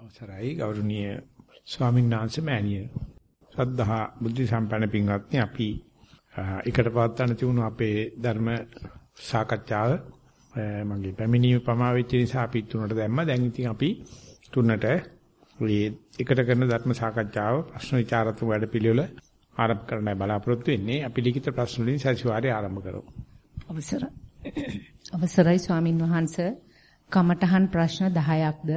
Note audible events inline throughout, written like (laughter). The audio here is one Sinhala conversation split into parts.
අවසරයි ගෞරවනීය ස්වාමීන් වහන්සේ මෑණියන. ශ්‍රද්ධා බුද්ධ සම්පන්න පින්වත්නි අපි එකට පවත්වන්න තියුණු අපේ ධර්ම සාකච්ඡාව මගේ පැමිණීම පමා වෙච්ච නිසා අපි තුනට දැම්මා. දැන් ඉතින් අපි තුනට මේ එකට කරන ධර්ම සාකච්ඡාව ප්‍රශ්න විචාරතු වැඩපිළිවෙල ආරම්භ කරන්නයි බලාපොරොත්තු වෙන්නේ. අපි ලිඛිත ප්‍රශ්න වලින් සතිವಾರය ආරම්භ කරමු. අවසර අවසරයි ස්වාමින් වහන්සේ කමඨහන් ප්‍රශ්න 10ක්ද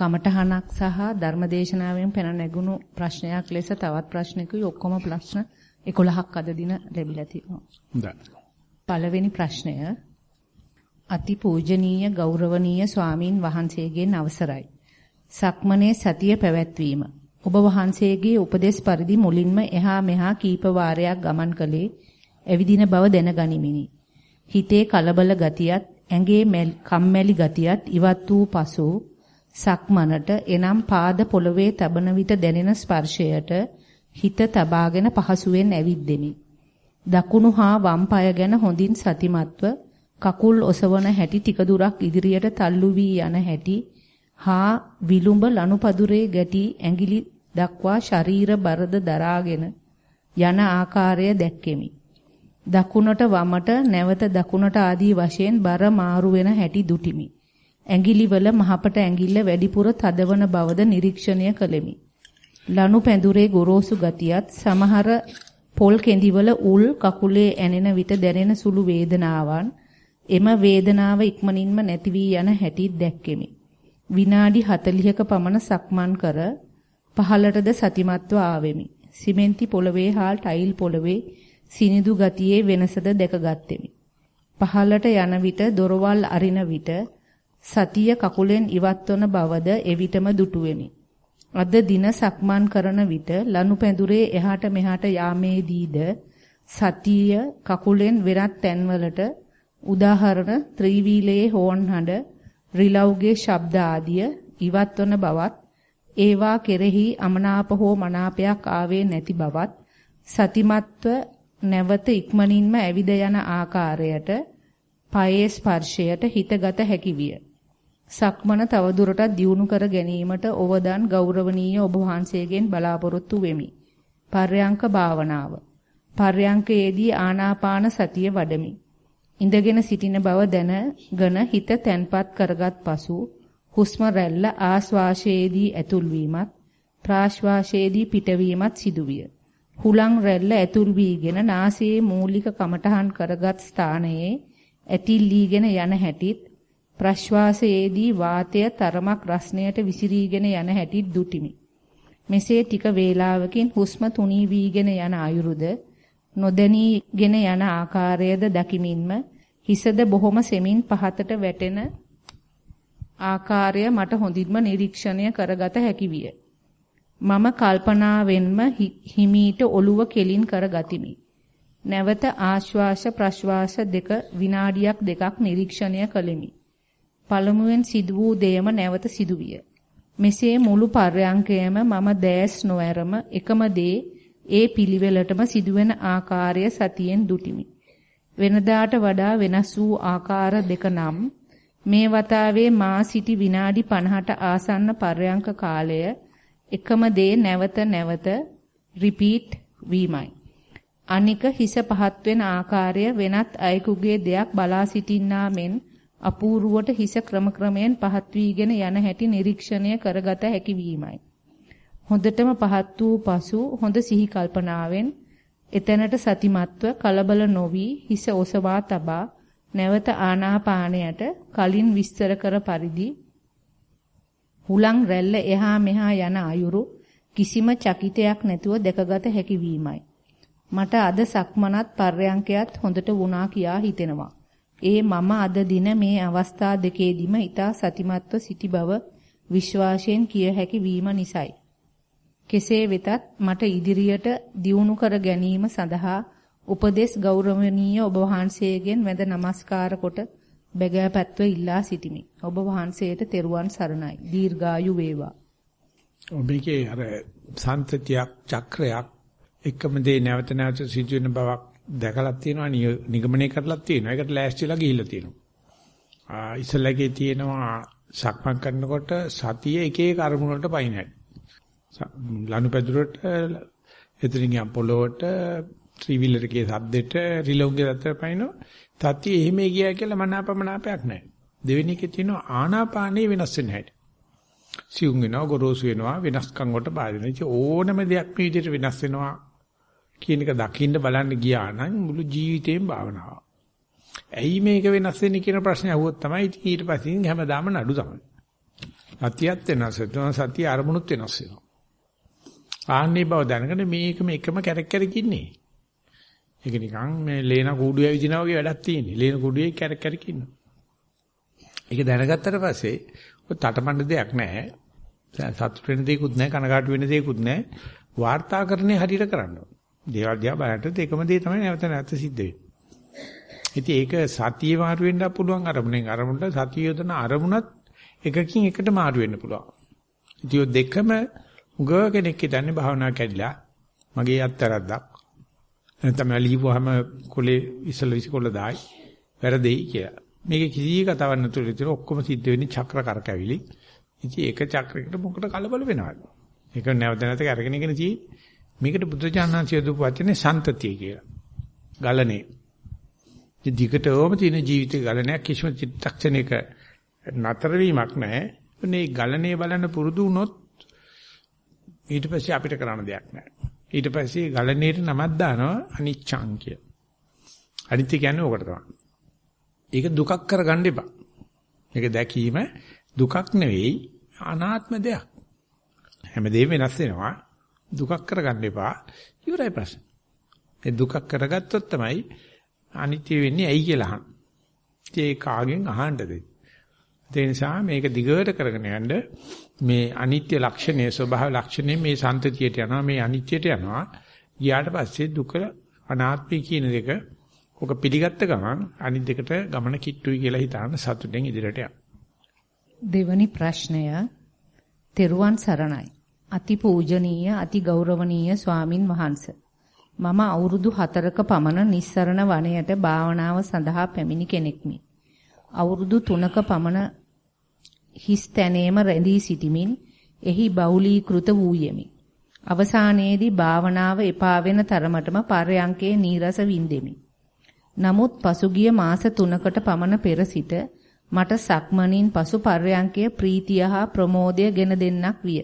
කමඨහනක් සහ ධර්මදේශනාවෙන් පැන නැගුණු ප්‍රශ්නයක් ලෙස තවත් ප්‍රශ්නකුයි ඔක්කොම ප්‍රශ්න 11ක් අද දින ලැබිලා තියෙනවා. පළවෙනි ප්‍රශ්නය අති පූජනීය ගෞරවනීය ස්වාමින් වහන්සේගෙන් අවසරයි. සක්මනේ සතිය පැවැත්වීම. ඔබ වහන්සේගේ උපදේශ පරිදි මුලින්ම එහා මෙහා කීප වාරයක් ගමන් කළේ ඇවිදින බව දැනගනිමිනි. හිතේ කලබල ගතියත් ඇඟේ කම්මැලි ගතියත් ඉවත් වූ පසු සක්මනට එනම් පාද පොළවේ තබන විට දැනෙන ස්පර්ශයට හිත තබාගෙන පහසුවෙන් ඇවිද්දෙමි. දකුණු හා වම් පාය ගැන හොඳින් සතිමත්ව කකුල් ඔසවන හැටි ටික දුරක් ඉදිරියට තල්ලු වී යන හැටි හා විලුඹ ලනුපදුරේ ගැටි ඇඟිලි දක්වා ශරීර බරද දරාගෙන යන ආකාරය දැක්කෙමි. දකුණට වමට නැවත දකුණට ආදී වශයෙන් බර මාරු වෙන හැටි දුටිමි. ඇඟිලිවල මහපට ඇඟිල්ල වැඩිපුර තදවන බවද නිරීක්ෂණය කළෙමි. ලනු පැදුරේ ගොරෝසු ගතියත් සමහර පොල් කෙඳිවල උල් කකුලේ ඇනෙන විට දැනෙන සුළු වේදනාවන් එම වේදනාව ඉක්මනින්ම නැති වී යන හැටි දැක්කෙමි. විනාඩි 40ක පමණ සක්මන් කර පහළටද සතිමත්ව ආවෙමි. සිමෙන්ති පොළවේ හා ටයිල් පොළවේ සිනිඳු ගතියේ වෙනසද දැකගත්ෙමි. පහළට යන විට දොරවල් අරින විට සතිය කකුලෙන් ඉවත්වන බවද එවිටම දුටුවෙමි. අද දින සක්මන් කරන විට ලනු පැදුරේ එහාට මෙහාට යාමේදීද සතිය කකුලෙන් වෙනත් තැන්වලට උදාහරණ ත්‍රිවීලයේ හෝන් හඬ රිලව්ගේ ශබ්ද ආදිය ඉවත්වන බවත් ඒවා කෙරෙහි අමනාප හෝ මනාපයක් ආවේ නැති බවත් සතිමත්ව නැවත ඉක්මනින්ම ඇවිද යන ආකාරයට පයේ ස්පර්ශයට හිතගත හැකි විය. සක්මන තවදුරටත් දියුණු කර ගැනීමට ඔවදන් ගෞරවනීය ඔබ වහන්සේගෙන් බලාපොරොත්තු වෙමි. පර්යංක භාවනාව. පර්යංකයේදී ආනාපාන සතිය වඩමි. ඉඳගෙන සිටින බව දැනගෙන හිත තැන්පත් කරගත් පසු හුස්ම රැල්ල ආශ්වාසයේදී ඇතුල් වීමත් ප්‍රාශ්වාසයේදී පිටවීමත් සිදුවිය. හුලං රැල්ල ඇතුල් වීගෙන නාසයේ මූලික කමටහන් කරගත් ස්ථානයේ ඇතිල්ලීගෙන යන හැටිත් ප්‍රශ්වාසයේදී වාතය තරමක් රස්ණයට විසිරීගෙන යන හැටිත් දුටිමි. මෙසේ ටික වේලාවකින් හුස්ම තුනී වීගෙන යන අයුරුද නොදැනීගෙන යන ආකාරයද දකිමින්ම හිසද බොහොම සෙමින් පහතට වැටෙන ආකාරය මට හොඳින්ම නිරීක්ෂණය කරගත හැකි විය. මම කල්පනාවෙන්ම හිමීට ඔළුව කෙලින් කර ගතිමි. නැවත ආශ්වාස ප්‍රශ්වාස දෙක විනාඩියක් දෙකක් නිරීක්ෂණය කළෙමි. පළමුවෙන් සිදු වූ දෙයම නැවත සිදුවිය. මෙසේ මුළු පර්යංකයම මම දැස් නොඇරම එකම දේ ඒ පිළිවෙලටම සිදුවෙන ආකාරය සතියෙන් දුටිමි. වෙනදාට වඩා වෙනස් වූ ආකාර දෙක නම් මේ වතාවේ මා සිටි විනාඩි 50ට ආසන්න පර්යංක කාලය එකම දේ නැවත නැවත රිපීට් වීමයි. අනික හිස පහත් වෙන ආකාරය වෙනත් අයෙකුගේ දෙයක් බලා සිටින්නා මෙන් අපූර්වට හිස ක්‍රමක්‍රමයෙන් පහත් වීගෙන යන හැටි නිරීක්ෂණය කරගත හැකි වීමයි. හොඳටම පහත් වූ පසු හොඳ සිහි කල්පනාවෙන් එතැනට සතිමත්ව කලබල නොවි හිස ඔසවා තබා නැවත ආනාපානයට කලින් විස්තර කර පරිදි හුලං රැල්ල එහා මෙහා යන අයුරු කිසිම චකිතයක් නැතුව දැකගත හැකි වීමයි. මට අද සක්මනත් පර්යංකයත් හොඳට වුණා කියා හිතෙනවා. ඒ මම අද දින මේ අවස්ථා දෙකේදීම ඊතා සතිමත්ව සිටි බව විශ්වාසයෙන් කිය හැකි වීම නිසයි. කෙසේ වෙතත් මට ඉදිරියට දියුණු කර ගැනීම සඳහා උපදේශ ගෞරවණීය ඔබ වහන්සේගෙන් වැඳ නමස්කාර කොට බැගෑපැත්ව ඉල්ලා සිටිමි. ඔබ වහන්සේට තෙරුවන් සරණයි. දීර්ඝායු වේවා. ඔබේ අර සම්තතියක් චක්‍රයක් එකම දේ නැවත නැවත සිදුවෙන බවක් දැකලා තියෙනවා නිගමනය කරලා තියෙනවා. ඒකට ලෑස්තිලා ගිහිල්ලා තියෙනවා. ආ ඉස්සලගේ තියෙනවා සක්මන් කරනකොට සතිය එක එක අරමුණු වලට පයින් හැටි. ලනුපැදුරට එතනින් යම් පොළොවට ත්‍රිවිලර් එකේ සද්දෙට රිලොංගේ සද්දට පයින්නවා. සතිය එහෙම ගියා කියලා මනාපමනාපයක් නැහැ. දෙවෙනි එකේ තියෙනවා ආනාපානේ වෙනස් වෙන හැටි. සියුම් වෙනවා ගොරෝසු වෙනවා වෙනස්කම් වලට බාධා වෙනවා. ඕනම දෙයක් මේ විදිහට වෙනස් වෙනවා කියන එක දකින්න බලන්න ගියා නම් මුළු ජීවිතේම භාවනාව. ඇයි මේක වෙනස් වෙන්නේ කියන ප්‍රශ්නේ අහුවොත් තමයි ඊට පස්සේ හැමදාම නඩු තමයි. සතියත් වෙනස් වෙනවා සතිය අරමුණුත් වෙනස් වෙනවා. ආන්නේ බව දැනගෙන මේකම එකම කැරක් කැරක් ඉන්නේ. ඒක නිකන් මේ ලේන කූඩුවේ ඇවිදිනා වගේ වැඩක් තියෙන්නේ. ලේන කූඩුවේ කැරක් කැරක් ඉන්නවා. ඒක දැනගත්තට පස්සේ ඔය තටමඬ දෙයක් නැහැ. සතුට වෙන දෙයක්වත් නැහැ, කනගාටු වෙන දෙයක්වත් නැහැ. වාර්තාකරණේ හරියට කරන්න ඕනේ. දේවල් දිහා බලනකොට ඒකම දේ තමයි නැවත නැවත සිද්ධ වෙන්නේ. ඉතින් ඒක සතිය මාරු වෙන්න පුළුවන් අරමුණෙන් අරමුණට සතිය යොදන අරමුණත් එකකින් එකට මාරු වෙන්න පුළුවන්. ඉතින් දෙකම උග කෙනෙක් හිතන්නේ භාවනා කැඩිලා මගේ අත්තරද්දක්. නැත්නම් ලියුවාම කොලේ ඉසල විසිකොල්ල දායි වැරදෙයි කියලා. මේක කිසි කතාවක් නැතුව ඉතින් ඔක්කොම සිද්ධ වෙන්නේ චක්‍ර කරකැවිලි. ඉතින් ඒක චක්‍රයකට මොකට කලබල වෙනවද? ඒක නැවත නැවත කරගෙන ඉගෙන තියෙන්නේ. මේකට බුදුචානන්සිය දුපු වචනේ සන්තතිය කියලා. ගලනේ. ඉතින් දිගටම තියෙන ජීවිත ගලනයක් කිසිම චිත්තක්ෂණයක නතර වීමක් නැහැ. මේ ගලනේ බලන්න පුරුදු වුණොත් ඊට පස්සේ අපිට කරන්න දෙයක් නැහැ. ඊට පස්සේ ගලනේට නමක් දානවා අනිච්ඡං කිය. අනිත්‍ය කියන්නේ ඕකට තමයි. ඒක දුකක් කරගන්න එපා. මේක දැකීම දුකක් නෙවෙයි අනාත්ම දෙයක්. හැමදේම වෙනස් වෙනවා. දුකක් කරගන්න එපා. ඉවරයි ප්‍රශ්න. ඒ දුකක් කරගත්තොත් තමයි අනිත්‍ය වෙන්නේ ඇයි කියලා අහන්න. ඒ කාගෙන් අහන්නද? ඒ නිසා මේක දිගට කරගෙන යන්න මේ අනිත්‍ය ලක්ෂණය ස්වභාව ලක්ෂණය මේ සන්තතියට යනවා මේ අනිත්‍යයට යනවා. ගියාට පස්සේ දුක අනාත්මය කියන දෙක ඔක පිළිගත්ත ගමන් අනිත් දෙකට ගමන කිට්ටුයි කියලා හිතාන සතුටෙන් ඉදිරියට යනවා. දෙවනි ප්‍රශ්නය තෙරුවන් සරණයි. අති පූජනීය අති ගෞරවනීය ස්වාමින් වහන්සේ. මම අවුරුදු 4ක පමණ නිස්සරණ වනයේට භාවනාව සඳහා පැමිණි කෙනෙක්මි. අවුරුදු 3ක පමණ හිස් තැනේම රැඳී සිටිමින් එහි බෞලීකృత වූයෙමි. අවසානයේදී භාවනාව එපා වෙන තරමටම පර්යංකේ නීරස වින්දෙමි. නමුත් පසුගිය මාස 3කට පමණ පෙර සිට මට සක්මණින් පසු පර්යංකය ප්‍රීතිය හා ප්‍රමෝදය ගෙන දෙන්නක් විය.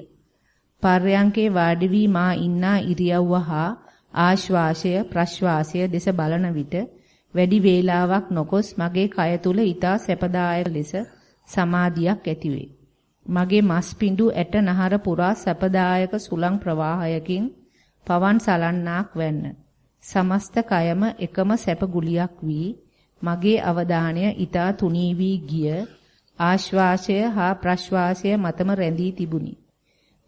පර්යංකේ වාඩි වී මා ඉන්නා ඉරියව්ව හා ආශ්වාසය ප්‍රශ්වාසය දෙස බලන විට වැඩි වේලාවක් නොකොස් මගේ කය තුල ඊතා සැපදායක ලෙස සමාධියක් ඇතිවේ. මගේ මස් පිඬු ඇට නහර පුරා සැපදායක සුළං ප්‍රවාහයකින් පවන් සලන්නාක් වැන්න. සමස්ත කයම එකම සැප ගුලියක් වී මගේ අවධානය ඊතා තුනී වී ගිය ආශ්වාසය හා ප්‍රශ්වාසය මතම රැඳී තිබුණි.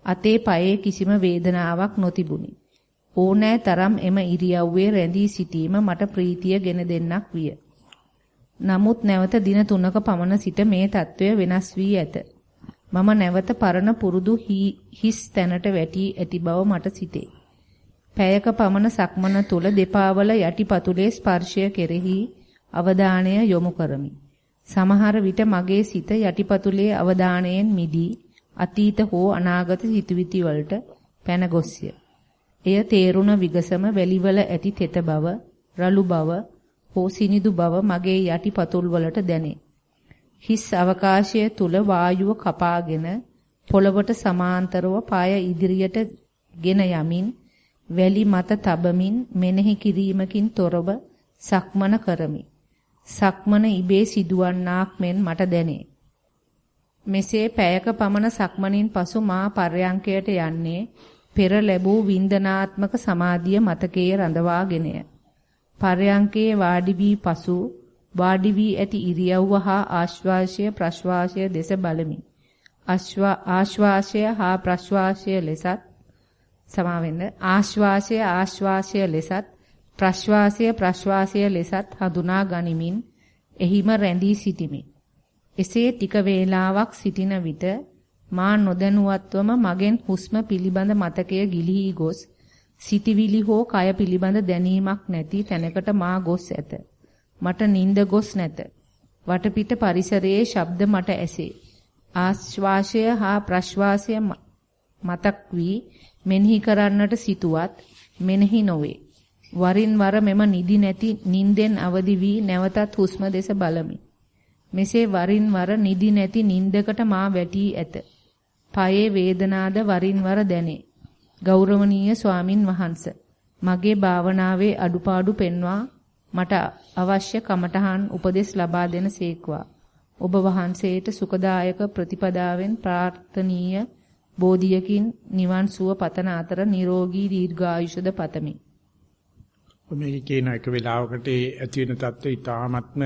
අතේ පයේ කිසිම වේදනාවක් නොතිබුණි. ඕනෑ තරම් එම ඉරියව්වේ රැඳී සිටීම මට ප්‍රීතිය ගෙන දෙන්නක් විය. නමුත් නැවත දින 3ක පමණ සිට මේ తත්වය වෙනස් වී ඇත. මම නැවත පරණ පුරුදු හිස් තැනට වැටි ඇති බව මට සිතේ. පැයක පමණ සක්මන තුල දෙපාවල යටිපතුලේ ස්පර්ශය කෙරෙහි අවධානය යොමු කරමි. සමහර විට මගේ සිත යටිපතුලේ අවධානයෙන් මිදී අතීත හෝ අනාගත සිතුවිලි වලට පැන ගොස්ය. එය තේරුණ විගසම වැලිවල ඇති තෙත බව, රළු බව, හෝ සිනිදු බව මගේ යටිපතුල් වලට දැනේ. හිස් අවකාශය තුල වායුව කපාගෙන පොළවට සමාන්තරව පාය ඉදිරියට ගෙන යමින් වැලි මත තබමින් මෙනෙහි කිරීමකින් තොරව සක්මන කරමි. සක්මන ඉබේ සිදුවන්නාක් මෙන් මට දැනේ. මෙසේ පැයක පමණ සක්මනින් පසු මා පර්යංකයට යන්නේ පෙර ලැබූ වින්දනාත්මක සමාධිය මතකයේ රඳවාගෙනය. පර්යංකයේ වාඩි වී පසු වාඩි වී ඇති ඉරියව්ව හා ආශ්වාසය ප්‍රශ්වාසය දෙස බලමි. ආශ්වාසය හා ප්‍රශ්වාසය ලෙසත් සමාවෙන්න ආශ්වාසය ආශ්වාසය ලෙසත් ප්‍රශ්වාසය ප්‍රශ්වාසය ලෙසත් හඳුනා ගනිමින් එහිම රැඳී සිටිමි. එසේ ටික වේලාවක් සිටින විට මා නොදැනුවත්වම මගෙන් හුස්ම පිළිබඳ මතකය ගිලිහි ගොස් සිටිවිලි හෝ කය පිළිබඳ දැනීමක් නැති තැනකට මා ගොස් ඇත. මට නිින්ද ගොස් නැත. වටපිට පරිසරයේ ශබ්ද මට ඇසේ. ආශ්වාසය හා ප්‍රශ්වාසය මතක් වී මෙනෙහි කරන්නට සිටුවත් මෙනෙහි නොවේ. වරින් වර මෙම නිදි නැති නිින්දෙන් අවදි වී නැවතත් හුස්ම දෙස බලමි. මෙසේ වරින් වර නිදි නැති නිින්දකට මා වැටී ඇත. පායේ වේදනාද වරින් වර දැනේ. ගෞරවනීය ස්වාමින් වහන්සේ මගේ භාවනාවේ අඩුපාඩු පෙන්වා මට අවශ්‍ය කමඨහන් උපදෙස් ලබා දෙන සේක්වා. ඔබ වහන්සේට සුඛදායක ප්‍රතිපදාවෙන් ප්‍රාර්ථනීය බෝධියකින් නිවන් සුව පතන අතර නිරෝගී දීර්ඝායුෂද පතමි. මේකේ කියන එක වෙලාවකට ඇති වෙන தත්ත්වය ඊටාත්ම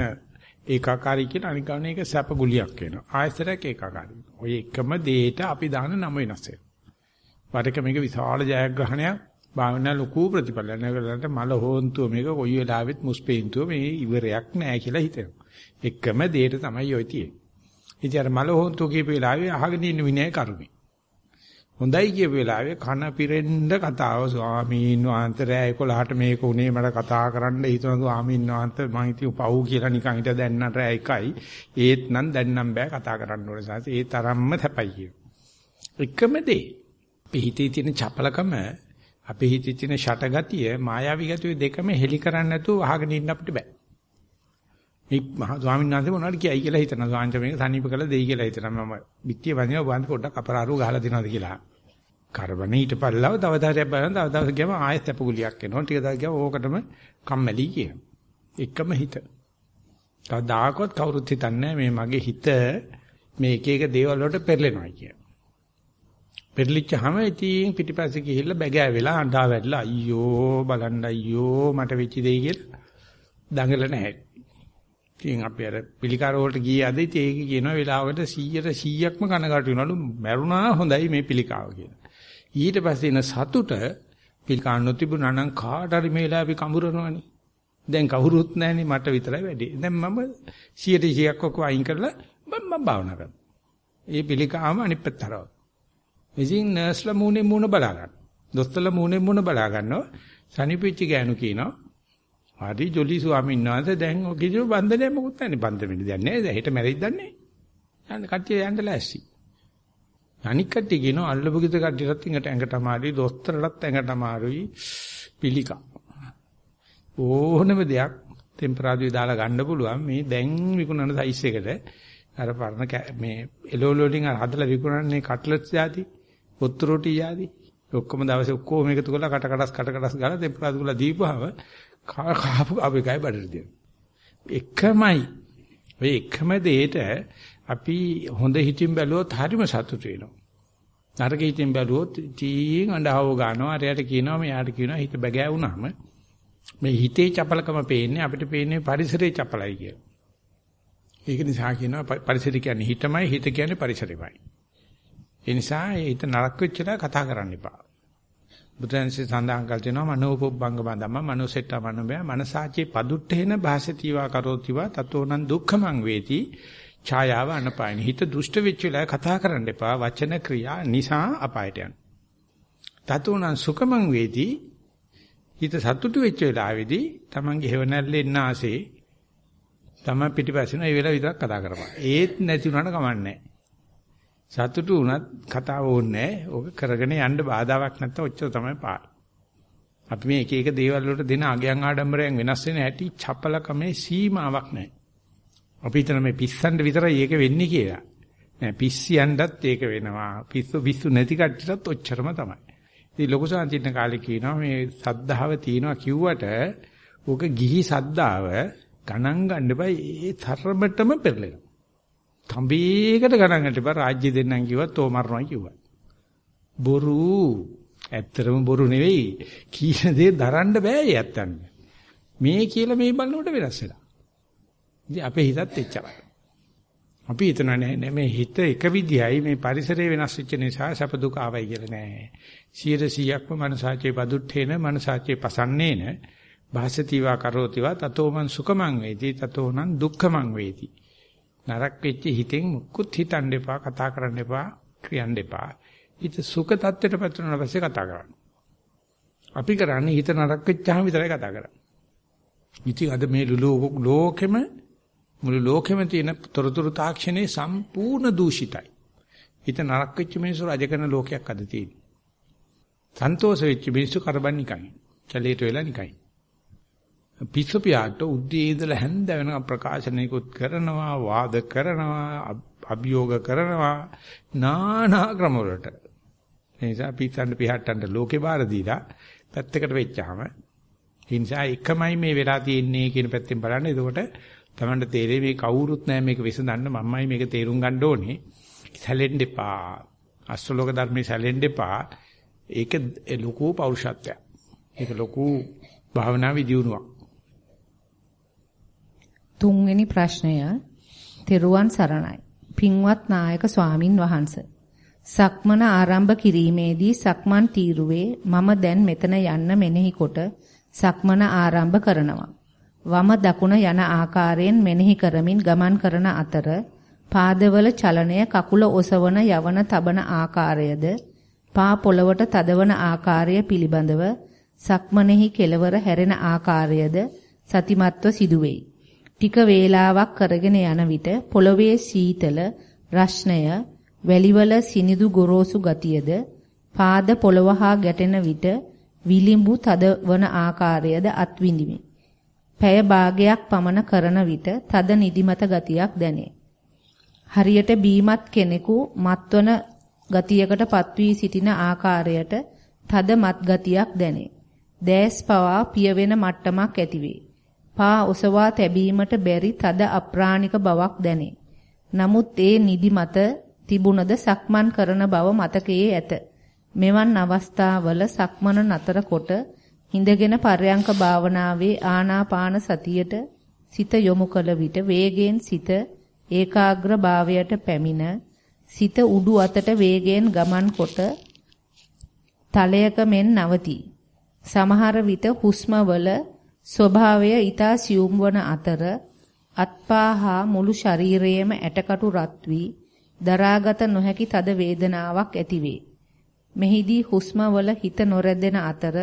ඒකාකාරී කියන අනිකාන එක සැප ගුලියක් වෙනවා. ආයතරයක් ඒකාකාරී. ඔය එකම දෙයට අපි දාන නම වෙනස් වෙනවා. වරක මේක විශාල ජයග්‍රහණයක් භාවනා ලොකු ප්‍රතිඵලයක්. නැගලන්ට මල හොන්තුව මේක කොයි වෙලාවෙත් මුස්පේන්තුව මේ ඉවරයක් නෑ කියලා හිතෙනවා. එකම දෙයට තමයි ඔය තියෙන්නේ. ඉතින් අර මල හොන්තුව කියපු වෙලාවේ අහගෙන ඉන්න විනය කරුමේ. හොඳයි කියපු වෙලාවේ කන පිරෙන්න කතාව ස්වාමීන් වහන්සේ 11ට මේක උනේ මට කතා කරන්න හිතන ස්වාමීන් වහන්සේ මම ඉතින් පව් කියලා නිකන් හිට දැන්නට එකයි ඒත් නම් දැන් නම් බෑ කතා කරන්න ඕනේ සාස ඒ තරම්ම තැපයි කිය. එකම දේ අපි හිතේ තියෙන චපලකම අපි හිතේ තියෙන ෂටගතිය මායාවී ගතිය දෙකම හෙලි කරන්න නැතුව වහගෙන ඉන්න අපිට බෑ. මේ ස්වාමීන් වහන්සේ මොනවද කියයි කියලා හිතනවා. ස්වාමීන් වහන්සේ මේක සනීප කළා දෙයි කියලා හිතනවා. මම පිටිය වදිනවා වන්ද පොඩ්ඩක් අපරාරු ගහලා දෙනවද කියලා. කරබනේ ඊටපල්ලව තව දාරයක් බලන තව දවසක් ගියාම ආයෙත් අපගුලියක් එනවා. ටික දවසක් ගියාම ඕකටම කම්මැලි කියන. එකම හිත. කවදාකවත් කවුරුත් හිතන්නේ මේ මගේ හිත මේ එක එක දේවල් වලට පෙරලෙනවා කිය. පෙරලිච්චාම ඉතින් පිටිපස්සේ ගිහිල්ලා බැගෑ වෙලා අඬා වැටලා අයියෝ බලන්න අයියෝ මට වෙච්ච දෙයි කියලා දඟල නැහැ. ඉතින් අපි අර පිළිකාර වලට ගියේ අද ඉතින් ඒක කියනවා වෙලාවකට 100ට 100ක්ම කනගාටු වෙනවලු මැරුණා හොඳයි මේ පිළිකාව කියලා. ඊට පස්සේ එන සතුට පිළිකා නොතිබුණා නම් කාට හරි මේ වෙලාවේ කඹරනවනේ. දැන් කවුරුත් නැහනේ මට විතරයි වැඩි. දැන් මම 100ට 100ක් ඔක්කොම අයින් කරලා මම මම භාවනා කරනවා. ඒ පිළිකාම අනිත් පැත්ත හරවනවා. ඉතින් නර්ස්ලා මූණේ මූණ බලා ගන්න. දොස්තරලා මූණේ මූණ බලා ගන්නවා. සනිපිච්ච ගෑනු කියනවා. හරි ජොලි ස්වාමීන් වහන්සේ දැන් ඔය කිසිම බන්ධනයක් මොකුත් නැහැ. බන්ධනෙ දෙයක් නැහැ. දැන් හෙට මැරෙයිද දන්නේ නැහැ. යන්න කට්ටිය යන්න ලෑස්ති. අනික් කට්ටිය කියනවා අල්ලපු ගෙද කට්ටියටත් ඉඟට ඇඟට අමාරුයි දොස්තරලත් ඇඟට අමාරුයි පිළිකා. ඕනම දෙයක් ටෙම්පරාදුවේ දාලා ගන්න පුළුවන්. මේ දැන් විකුණන සයිස් එකට අර පරණ මේ එලෝල වලින් අර හදලා විකුණන්නේ කට්ලට්ස් යාති ඔත්තු රොටි යාති ඔක්කොම දවසේ ඔක්කොම එකතු කරලා කට කටස් කට කටස් ගාලා ටෙම්පරාදු කරලා දීපුවාම කාපු අපේ කයි බඩට දෙනවා එකමයි. ඔය එකම දෙයට අපි හොඳ හිතින් බැලුවොත් හරිම සතුටු වෙනවා. නරක හිතින් බැලුවොත් තීන් අඬහව ගන්නවා. අරයට කියනවා මෙයාට කියනවා හිත බගෑ වුණාම මේ හිතේ චපලකම පේන්නේ අපිට පේන්නේ පරිසරයේ චපලයි කියලා. ඒක නිසා කියනවා පරිසරය කියන්නේ හිතමයි හිත කියන්නේ පරිසරෙමයි. ඒ නිසා ඒ හිත නරක වෙච්චලා කතා කරන්න එපා. බුදුන්සේ සඳහන් කළ තියෙනවා මනෝපොබ්බංග බඳම මනෝසෙට්ට මනෝබය මනසාචේ පදුට්ඨේන භාසතිවා කරෝතිවා තතෝනං දුක්ඛමං වේති ඡායාව අනපායන. හිත දුෂ්ට වෙච්ච වෙලාව කතා කරන්න එපා. වචන ක්‍රියා නිසා අපායට යන. තතුණං සුඛමං වේදී හිත සතුටු වෙච්ච වෙලාවේදී Tamange හේවණල්ලෙන්න ආසේ තම පිටිපස්සින ඒ වෙලාව විතරක් කතා කරපන්. ඒත් නැති වුණාට කමන්නේ සතුටු වුණත් කතාව ඕනේ ඕක කරගෙන යන්න බාධාවක් නැත්නම් ඔච්චර තමයි පාඩ. අපි මේ එක එක දේවල් වලට දෙන අගයන් ආඩම්බරයෙන් වෙනස් වෙන හැටි චපලකමේ සීමාවක් නැහැ. අපි හිතන මේ පිස්සන්ට විතරයි ඒක වෙන්නේ කියලා. නෑ පිස්සියන්ටත් ඒක වෙනවා. පිස්සු පිස්සු නැති කට්ටියටත් ඔච්චරම තමයි. ඉතින් ලොකු සාන්තින කාලේ කියනවා මේ සද්ධාව තියෙනවා කිව්වට ඕක ගිහි සද්ධාව ගණන් ගන්න බෑ ඒ තරමටම පෙරලෙනවා. තඹේකට ගණන් ගන්න බෑ රාජ්‍ය දෙන්නම් කිව්වත් තෝ මරනවා කිව්වා. බොරු ඇත්තරම බොරු නෙවෙයි. කීන දේ දරන්න බෑ ඒ ඇත්තන්. මේ කියලා මේ බලනකොට වෙනස් වෙලා. ඉතින් අපේ හිතත් එච්චරයි. අපි හිතනවා නෑ මේ හිත එක විදියයි මේ පරිසරය වෙනස් වෙච්ච නිසා සැප දුක ආවයි කියලා නෑ. 100%ක්ම මනසාචේ පදුට්ඨේන මනසාචේ පසන්නේන භාසතිවා කරෝතිවා තතෝමන් සුඛමං වේති තතෝනං දුක්ඛමං වේති. නරක වෙච්ච හිතෙන් මුකුත් හිතන්න එපා කතා කරන්න එපා කියන්න එපා. හිත සුඛ tattweටපත් වුණාට පස්සේ කතා කරන්න. අපි කරන්නේ හිත නරක වෙච්චාම විතරයි කතා කරන්නේ. ඉතින් අද මේ ලෝකෙම මුළු ලෝකෙම තියෙන තොරතුරු තාක්ෂණය සම්පූර්ණ දූෂිතයි. හිත නරක වෙච්ච මිනිස්සු රජ කරන ලෝකයක් අද තියෙන්නේ. සන්තෝෂ වෙච්ච මිනිස්සු කරබන් නිකන්. කැලේට වෙලා නිකන්. පිස්සු පියාට උද්දී ඉඳලා හැන්ද වෙනකම් ප්‍රකාශනයකුත් කරනවා වාද කරනවා අභියෝග කරනවා নানা ක්‍රම වලට ඒ නිසා පිටන්න පිහට්ටන්න ලෝකේ බාර දීලා පැත්තකට වෙච්චාම ඒ නිසා එකමයි මේ වෙලා තියෙන්නේ කියන පැත්තෙන් බලන්න එතකොට තමන්ට තේරෙයි මේ කවුරුත් නැහැ මේක විසඳන්න මම්මයි මේක තේරුම් ගන්න ඕනේ සැලෙන්න එපා අස්ත්‍රලෝක ධර්මයේ සැලෙන්න එපා ඒක ලොකු පෞරුෂත්වයක් ඒක ලොකු භාවනා විදියුණුවක් තුන්වෙනි ප්‍රශ්නය තෙරුවන් සරණයි. පින්වත් නායක ස්වාමින් වහන්සේ. සක්මන ආරම්භ කිරීමේදී සක්මන් තීරුවේ මම දැන් මෙතන යන්න මෙනෙහි කොට සක්මන ආරම්භ කරනවා. වම දකුණ යන ආකාරයෙන් මෙනෙහි කරමින් ගමන් කරන අතර පාදවල චලනය කකුල ඔසවන යවන තබන ආකාරයද පා පොළවට තදවන ආකාරය පිළිබඳව සක්මනේහි කෙලවර හැරෙන ආකාරයද සතිමත්ව සිදුවේයි. ටික වේලාවක් කරගෙන යන විට පොළවේ සීතල රස්ණය වැලිවල සිනිදු ගොරෝසු ගතියද පාද පොළව හා ගැටෙන විට විලිඹු තදවන ආකාරයද අත්විඳිමි. පැය භාගයක් පමණ කරන විට තද නිදිමත ගතියක් දැනේ. හරියට බීමත් කෙනෙකු මත්වන ගතියකට පත්වී සිටින ආකාරයට තද මත් ගතියක් දැනේ. දැස් පවා පියවෙන මට්ටමක් ඇතිවේ. පා ඔසවා තැබීමට බැරි තද අප්‍රාණික බවක් දැනේ. නමුත් ඒ නිදිමත තිබුණද සක්මන් කරන බව මතකයේ ඇත. මෙවන් අවස්ථාවල සක්මන නතර කොට හිඳගෙන පර්යංක භාවනාවේ ආනාපාන සතියට සිත යොමු කළ විට වේගයෙන් සිත ඒකාග්‍ර භාවයට පැමිණ සිත උඩු අතට වේගයෙන් ගමන් කොට තලයක මෙන් නවතී. සමහර විට හුස්මවල ස්වභාවය ඊතා සියුම් වන අතර අත්පා හා මුළු ශරීරයේම ඇටකටු රත් වී දරාගත නොහැකි තද වේදනාවක් ඇතිවේ. මෙහිදී හුස්මවල හිත නොරැදෙන අතර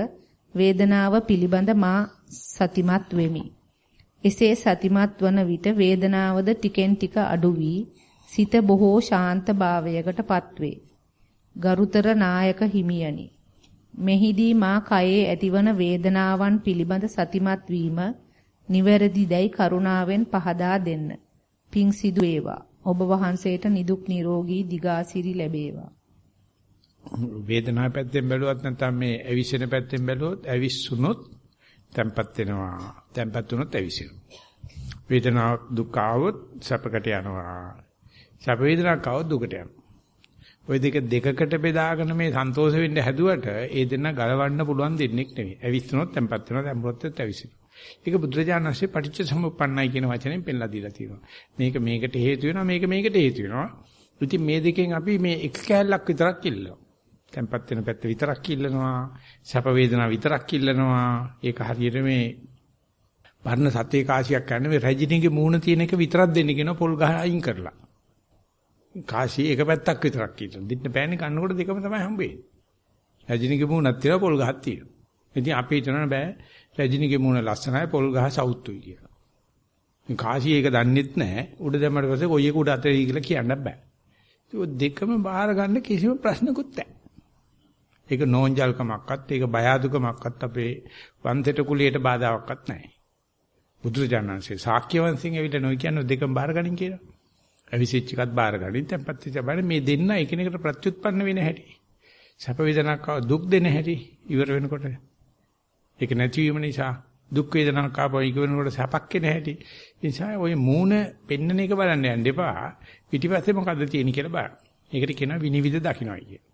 වේදනාව පිළිබඳ මා සතිමත් වෙමි. එසේ සතිමත් වන විට වේදනාවද ටිකෙන් ටික අඩු වී සිත බොහෝ ශාන්ත භාවයකට පත්වේ. ගරුතර නායක හිමියනි මෙහිදී මා කයේ ඇතිවන වේදනාවන් පිළිබඳ සතිමත් වීම නිවැරදිදයි කරුණාවෙන් පහදා දෙන්න. පිං සිදු වේවා. ඔබ වහන්සේට නිදුක් නිරෝගී දිගාසිරි ලැබේවා. වේදනාව පැත්තෙන් බැලුවත් නැත්නම් මේ ඇවිස්සෙන පැත්තෙන් බැලුවොත් ඇවිස්සුනොත් තැම්පත් වෙනවා. තැම්පත් වුනොත් ඇවිස්සෙනවා. වේදනාව දුක් ආවොත් සැපකට යනවා. සැප වේදනාවක් ආවොත් දුකට යනවා. ওই දෙක දෙකකට බෙදාගෙන මේ සන්තෝෂ වෙන්න හැදුවට ඒ දෙන්න ගලවන්න පුළුවන් දෙන්නෙක් නෙවෙයි. ඇවිස්සුනොත් tempat වෙනවා, tempat ඇවිස්සෙනවා. ඒක බුදුරජාණන්සේ පටිච්ච සමුප්පන්නයි කියන වචනෙන් පෙන්ලා දීලා තියෙනවා. මේක මේකට හේතු වෙනවා, මේක මේකට හේතු වෙනවා. ඉතින් මේ දෙකෙන් අපි මේ එක කෑල්ලක් විතරක් ඉල්ලනවා. Tempat වෙන පැත්ත විතරක් ඉල්ලනවා, සැප වේදනා විතරක් ඉල්ලනවා. ඒක හරියට මේ පරණ සත්‍ය කාසියක් ගන්න මේ රජිනීගේ මූණ තියෙන එක විතරක් දෙන්න කියන පොල් ගහ අයින් කරලා. කාසිය එක පැත්තක් විතරක් කියනවා. දින්න පෑන්නේ කන්නකොට දෙකම තමයි හම්බෙන්නේ. රජිනිගේ මූණක් තියලා පොල් ගහක් තියෙනවා. ඉතින් අපි හිතනවා බෑ රජිනිගේ මූණ ලස්සනයි පොල් ගහ සවුත්තුයි කියලා. මේ කාසිය එක දන්නෙත් නැහැ. උඩ දැම්මට පස්සේ කොයි එක උඩ අතේ කියලා කියන්න බෑ. ඒක දෙකම බාර ගන්න කිසිම ප්‍රශ්නකුත් නැහැ. ඒක නෝන්ජල්කමක්වත් ඒක බය අදුකමක්වත් අපේ වංශයට කුලියට බාධාවක්වත් නැහැ. බුදුරජාණන්සේ ශාක්‍ය වංශයෙන් ඇවිල්ලා නෝ කියන්නේ දෙකම බාර ගනින් කියලා. අවිසිච්ච එකත් බාර ගනින් tempත් තිබෙන මේ දෙන්න එකිනෙකට ප්‍රත්‍යুৎපන්න වෙන හැටි. සැප වේදනාවක් දුක් දෙන හැටි ඉවර වෙනකොට ඒක නැතිවීම නිසා දුක් වේදනාවක් ආපහු ඉක වෙනකොට සැපක් එන හැටි. ඒ නිසා ওই මූණ පෙන්නන එක බලන්න යන්න එපා. පිටිපස්සේ මොකද්ද තියෙන්නේ කියලා බලන්න. ඒකට කියනවා විනිවිද දකින්නයි කියලා.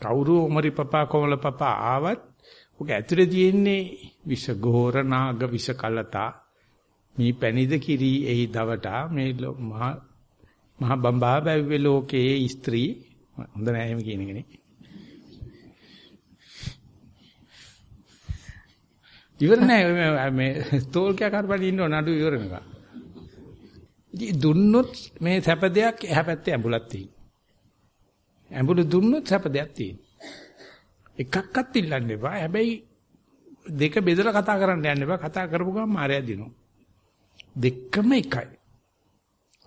කවුරු උමරි පපා කොමල පපා ආවත් ඔක ඇතුලේ තියෙන්නේ විස ගෝර නාග විස කලතා මේ පැනිද කිරි එහි දවටා මේ මහ මහ බම්බා බැව්වේ ලෝකයේ ස්ත්‍රී හොඳ නෑ එහෙම කියන එකනේ. ඉවර නෑ මේ තෝල්කයක් කරපඩි ඉන්න නඩු ඉවර වෙනකම්. ඉතින් දුන්නොත් මේ සැප දෙයක් එහා පැත්තේ ඇඹුලක් තියෙනවා. ඇඹුල දුන්නොත් සැප දෙයක් තියෙනවා. එකක්වත් ඉල්ලන්න එපා. හැබැයි දෙක බෙදලා කතා කරන්න යන්න එපා. කතා කරපු ගමන් මාරය දිනුවා. දෙකම එකයි.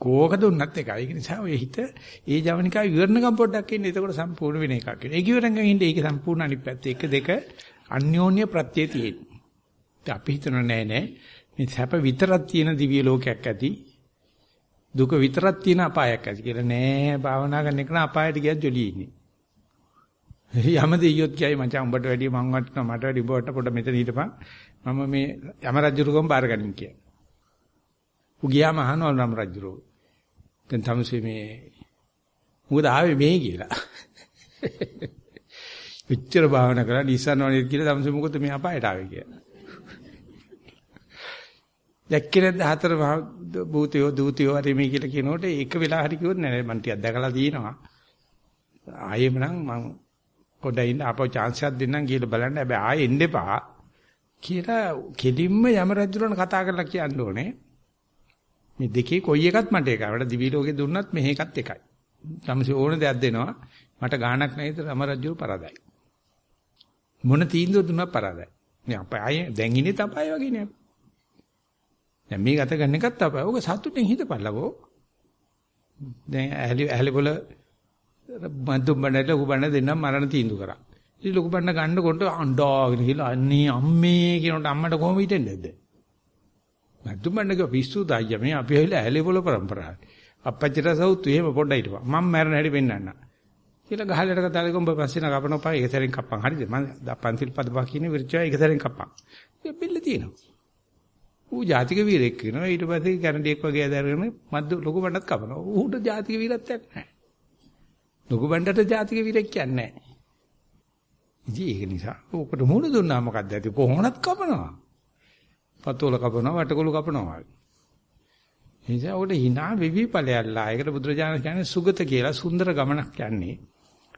කෝක දුන්නත් එකයි. ඒක නිසා ඔය හිත ඒ ජවනිකා විවරණකම් පොඩ්ඩක් ඉන්න. එතකොට සම්පූර්ණ වෙන එකක්. ඒක විවරණකම් ඉන්න ඒක සම්පූර්ණ අනිත් පැත්ත. එක දෙක අන්‍යෝන්‍ය ප්‍රත්‍යය තියෙන්නේ. අපි හිතනවා නෑ නෑ මේ සැප විතරක් තියෙන දිව්‍ය ලෝකයක් ඇති. දුක විතරක් තියෙන අපායක් ඇති කියලා නෑ භාවනා කරන එක නා අපායට ගියත් ජොලියේ ඉන්නේ. යම දෙයියොත් කියයි මචං උඹට වැඩිය මං වටනවා මට වැඩිය උඹ වටන පොඩ මෙතන හිටපන් මම මේ යම රජුරුගම් බාර ගනින් කියලා. ඌ ගියාම අහනවා නම් රජුරෝ. දැන් තමසේ මේ මොකද ආවේ මේ කියලා. (laughs) විචාර භාවනා කරලා නිසන් වනේ කියලා තමසේ මොකද මේ අපායට ආවේ කියලා. දැක්කේ නැද්ද හතර භූතයෝ දූතයෝ හරි මේ කියලා කියනකොට එක වෙලා හරි කිව්වොත් නෑ මම ටිකක් දැකලා තියෙනවා. ආයෙම නම් මම පොඩ්ඩක් ඉන්න අපෝ chance එකක් දෙන්නම් කියලා බලන්න. හැබැයි ආයෙ එන්න එපා කියලා කෙලින්ම යම රජුරණ කතා කරලා කියන්න ඕනේ. මේ දෙකේ කොයි එකත් මට එකයි. වල දිවි ලෝකේ දුන්නත් මෙහෙ එකත් එකයි. තමසි ඕන දෙයක් දෙනවා. මට ගාණක් නැහිද රම රජු පරාදයි. මොන තීන්දුව දුන්නත් පරාදයි. මේ අපේ ආයේ දැන් ඉන්නේ තපයි වගේ නේ. දැන් මේ ගත ගන්න එකත් තපයි. ඕක සතුටින් හිතපල්ලකෝ. දැන් ඇලි ඇලි වල මන්තුම් බණ්ඩට ලොකු බණ්ඩ දෙන්නම් මරණ තීන්දුව කරා. ඉතින් ලොකු බණ්ඩ ගන්නකොට අඬාගෙන ගිහලා අන්නේ අම්මේ කියනකොට අම්මට කොහොම හිටෙන්නේද? මන්තුම් බණ්ඩ කිව්වා පිස්සු දායිය මේ අපි ඇවිල්ලා ඇලේ පොළ પરම්පරාව. අපච්චිට සවුතු එහෙම පොඩ්ඩයි හිටපන්. මම මැරෙන හැටි පෙන්නන්න. කියලා ගහලට කතාලේ කොඹ පස්සේ න කපන පහ එක සැරෙන් කප්පන්. හරිද? මම පන්තිල් පද පහ කියන විරචය එක සැරෙන් කප්පන්. ඒ බිල්ල තියෙනවා. ඌ ජාතික වීරෙක් වෙනවා. ඊට පස්සේ කැරණියෙක් වගේ ඇදගෙන මද්ද ලොකු බණ්ඩත් කපනවා. ඌට ජාතික වීරත්වයක් නැහැ. ලොකු බණ්ඩට ජාතික වීරෙක් කියන්නේ නැහැ. ඉතින් ඒක නිසා ඔකට මුණ දුන්නා මොකද්ද ඇති කොහොමවත් කපනවා. පතෝල කපනවා වටකොළු කපනවා. එනිසා උඩ hina වෙවි ඵලයල්ලා. ඒකට බුදුරජාණන් කියන්නේ සුගත කියලා සුන්දර ගමනක් යන්නේ.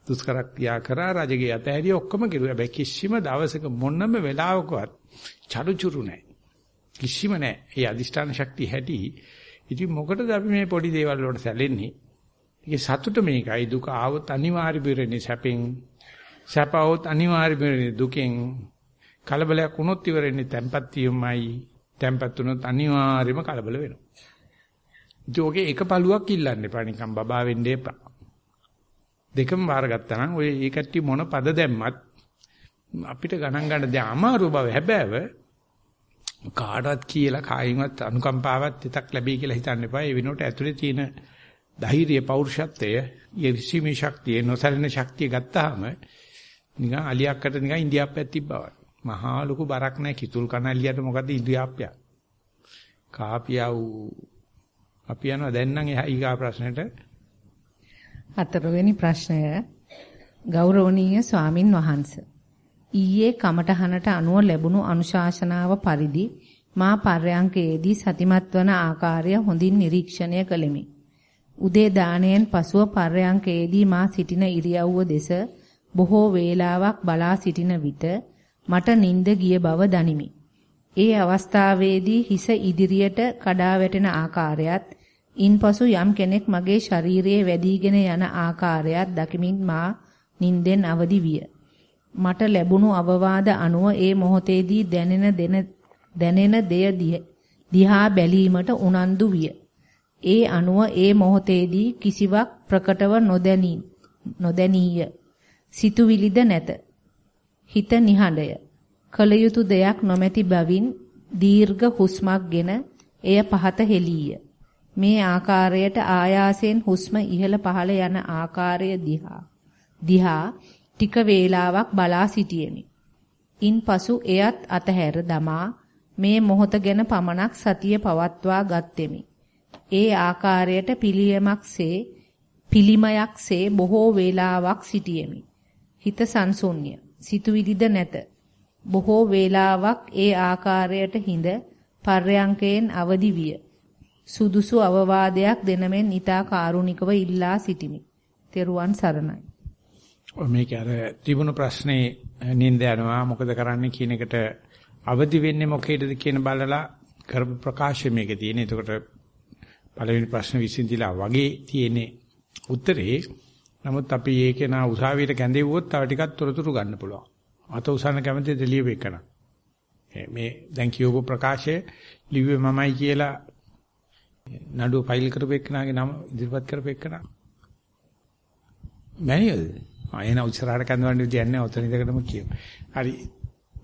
දුෂ්කර ක්‍රියා කරා රජගේ අතහැරිය ඔක්කොම කිරුවා. හැබැයි කිසිම දවසක මොනම වෙලාවකවත් චරුචුරු නැහැ. කිසිම නැහැ. ඒ අදිෂ්ඨාන ශක්තිය හැටි. ඉතින් මොකටද අපි මේ පොඩි දේවල් වලට සැලෙන්නේ? ඒකේ සතුට මේකයි. දුක ආවොත් අනිවාර්ය බිරෙන්නේ සැපෙන්. සැපවොත් අනිවාර්ය බිරෙන්නේ දුකෙන්. කලබලයක් වුණොත් ඉවරෙන්නේ tempat වීමයි. tempat වුණොත් අනිවාර්යයෙන්ම කලබල වෙනවා. ජෝගේ එක පළුවක් ඉල්ලන්න එපා. නිකන් බබා වෙන්න එපා. දෙකම වාරගත්තා නම් ඔය ඒ කට්ටිය මොන පද දැම්මත් අපිට ගණන් ගන්න දැන් අමාරු බව. හැබෑව කාටවත් කියලා කායිමත් අනුකම්පාවක් තිතක් ලැබෙයි කියලා හිතන්න එපා. ඒ වෙනුවට ඇතුලේ තියෙන ධෛර්ය පෞරුෂත්වය යෙවිසීමේ ශක්තිය නොසලින ශක්තිය ගත්තාම නිකන් අලියක්කට නිකන් ඉන්දියාප්පයක් තිබ්බා වගේ. මහා ලොකු බරක් නැහැ කිතුල් කනල්ලියට මොකද ඉන්දියාප්පය. කාපියව් අපි යනවා. දැන් නම් එහා ඊගා ප්‍රශ්නෙට. හතරවෙනි ප්‍රශ්නය. ගෞරවනීය ස්වාමින් වහන්සේ. ඊයේ කමඨහනට අනුව ලැබුණු අනුශාසනාව පරිදි මා පර්යංකයේදී සතිමත් වන ආකාරය හොඳින් නිරීක්ෂණය කළෙමි. උදේ දාණයෙන් පසුව පර්යංකයේදී මා සිටින ඉරියව්ව දෙස බොහෝ වේලාවක් බලා සිටින විට මට නිින්ද ගිය බව දනිමි. ඒ අවස්ථාවේදී හිස ඉදිරියට කඩා වැටෙන ආකාරයත් ඉන්පසු යම් කෙනෙක් මගේ ශරීරයේ වැදීගෙන යන ආකාරයත් දකිමින් මා නිින්දෙන් අවදි විය. මට ලැබුණු අවවාද අනුව ඒ මොහොතේදී දැනෙන දැනෙන දෙය දිහා බැලීමට උනන්දු විය. ඒ අනුව ඒ මොහොතේදී කිසිවක් ප්‍රකටව නොදැනී නොදැනීය. සිතුවිලිද නැත. හිත නිහඬය. කල යුතු දෙයක් නොමැති බවින් දීර්ඝ හුස්මක්ගෙන එය පහත හෙලීය. මේ ආකාරයට ආයාසයෙන් හුස්ම ඉහළ පහළ යන ආකාරය දිහා දිහා ටික වේලාවක් බලා සිටියෙමි. ඉන්පසු එයත් අතහැර දමා මේ මොහොත ගැන පමණක් සතිය පවත්වා ගත්ෙමි. ඒ ආකාරයට පිළියමක්සේ පිළිමයක්සේ බොහෝ වේලාවක් සිටියෙමි. හිත සංසුන්්‍ය. සිතුවිලිද නැත. බොහෝ වේලාවක් ඒ ආකාරයට හිඳ පර්යංකයෙන් අවදි විය. සුදුසු අවවාදයක් දෙනමෙන් ඊතා කාරුණිකව ඉල්ලා සිටිමි. තෙරුවන් සරණයි. මේක අර තිබුණු ප්‍රශ්නේ නින්ද යනවා මොකද කරන්නේ කියන එකට අවදි වෙන්නේ මොකේද කියන බලලා කරපු ප්‍රකාශය මේකේ තියෙන. එතකොට පළවෙනි ප්‍රශ්න විසඳිලා වගේ තියෙන්නේ උත්තරේ. නමුත් අපි ඒකේ නා උසාවියට කැඳෙව්වොත් තව ටිකක් තොරතුරු ගන්න පුළුවන්. අත උසන්න කැමති දෙලිය වෙකන. මේ දැන් කියවපු ප්‍රකාශය ලිව්වේ මමයි කියලා නඩුව ෆයිල් කරපෙන්නාගේ නම ඉදිරිපත් කරපෙන්නා. මැනියද? ආ එන උච්චරාට කන්දවන්න විදියක් නැහැ. ඔතන ඉඳකටම කියමු. හරි.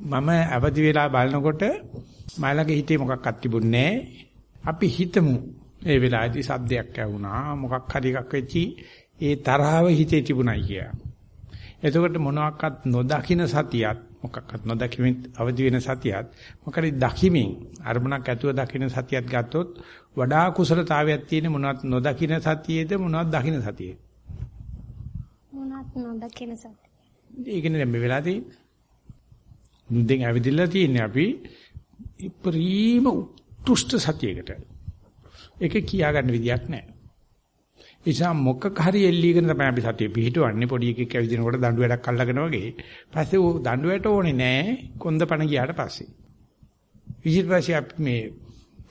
මම අවදි වෙලා බලනකොට මලගේ හිතේ මොකක්වත් තිබුණේ අපි හිතමු ඒ වෙලාවේදී සද්දයක් ඇහුණා මොකක් හරි එකක් වෙච්චි ඒ තරහව හිතේ තිබුණයි කියලා. එතකොට මොනවාක්වත් නොදකින සතියත් මොකක්වත් නොදකිමින් අවදි වෙන සතියත් මොකද දකිමින් අරමුණක් ඇතුව දකින සතියත් ගත්තොත් වඩා කුසලතාවයක් තියෙන මොනවත් නොදකින සතියේද මොනවත් දකින සතියේද මොනවත් නොදකින සතිය. ඒකනේ දැන් මේ වෙලාවේදී මුදෙන් ඇවිදilla තියෙන්නේ අපි ඉපරීම උත්කෘෂ්ඨ සතියකට. ඒක කියා ගන්න විදියක් නැහැ. නිසා මොකක් හරි එල්ලීගෙන තමයි අපි සතිය පිහිටවන්නේ පොඩි එකෙක් ඇවිදිනකොට දඬු වැඩක් අල්ලගෙන වගේ. පස්සේ ਉਹ දඬු වැට ඕනේ නැහැ කොන්දපණ ගියාට පස්සේ. ඊට පස්සේ අපි මේ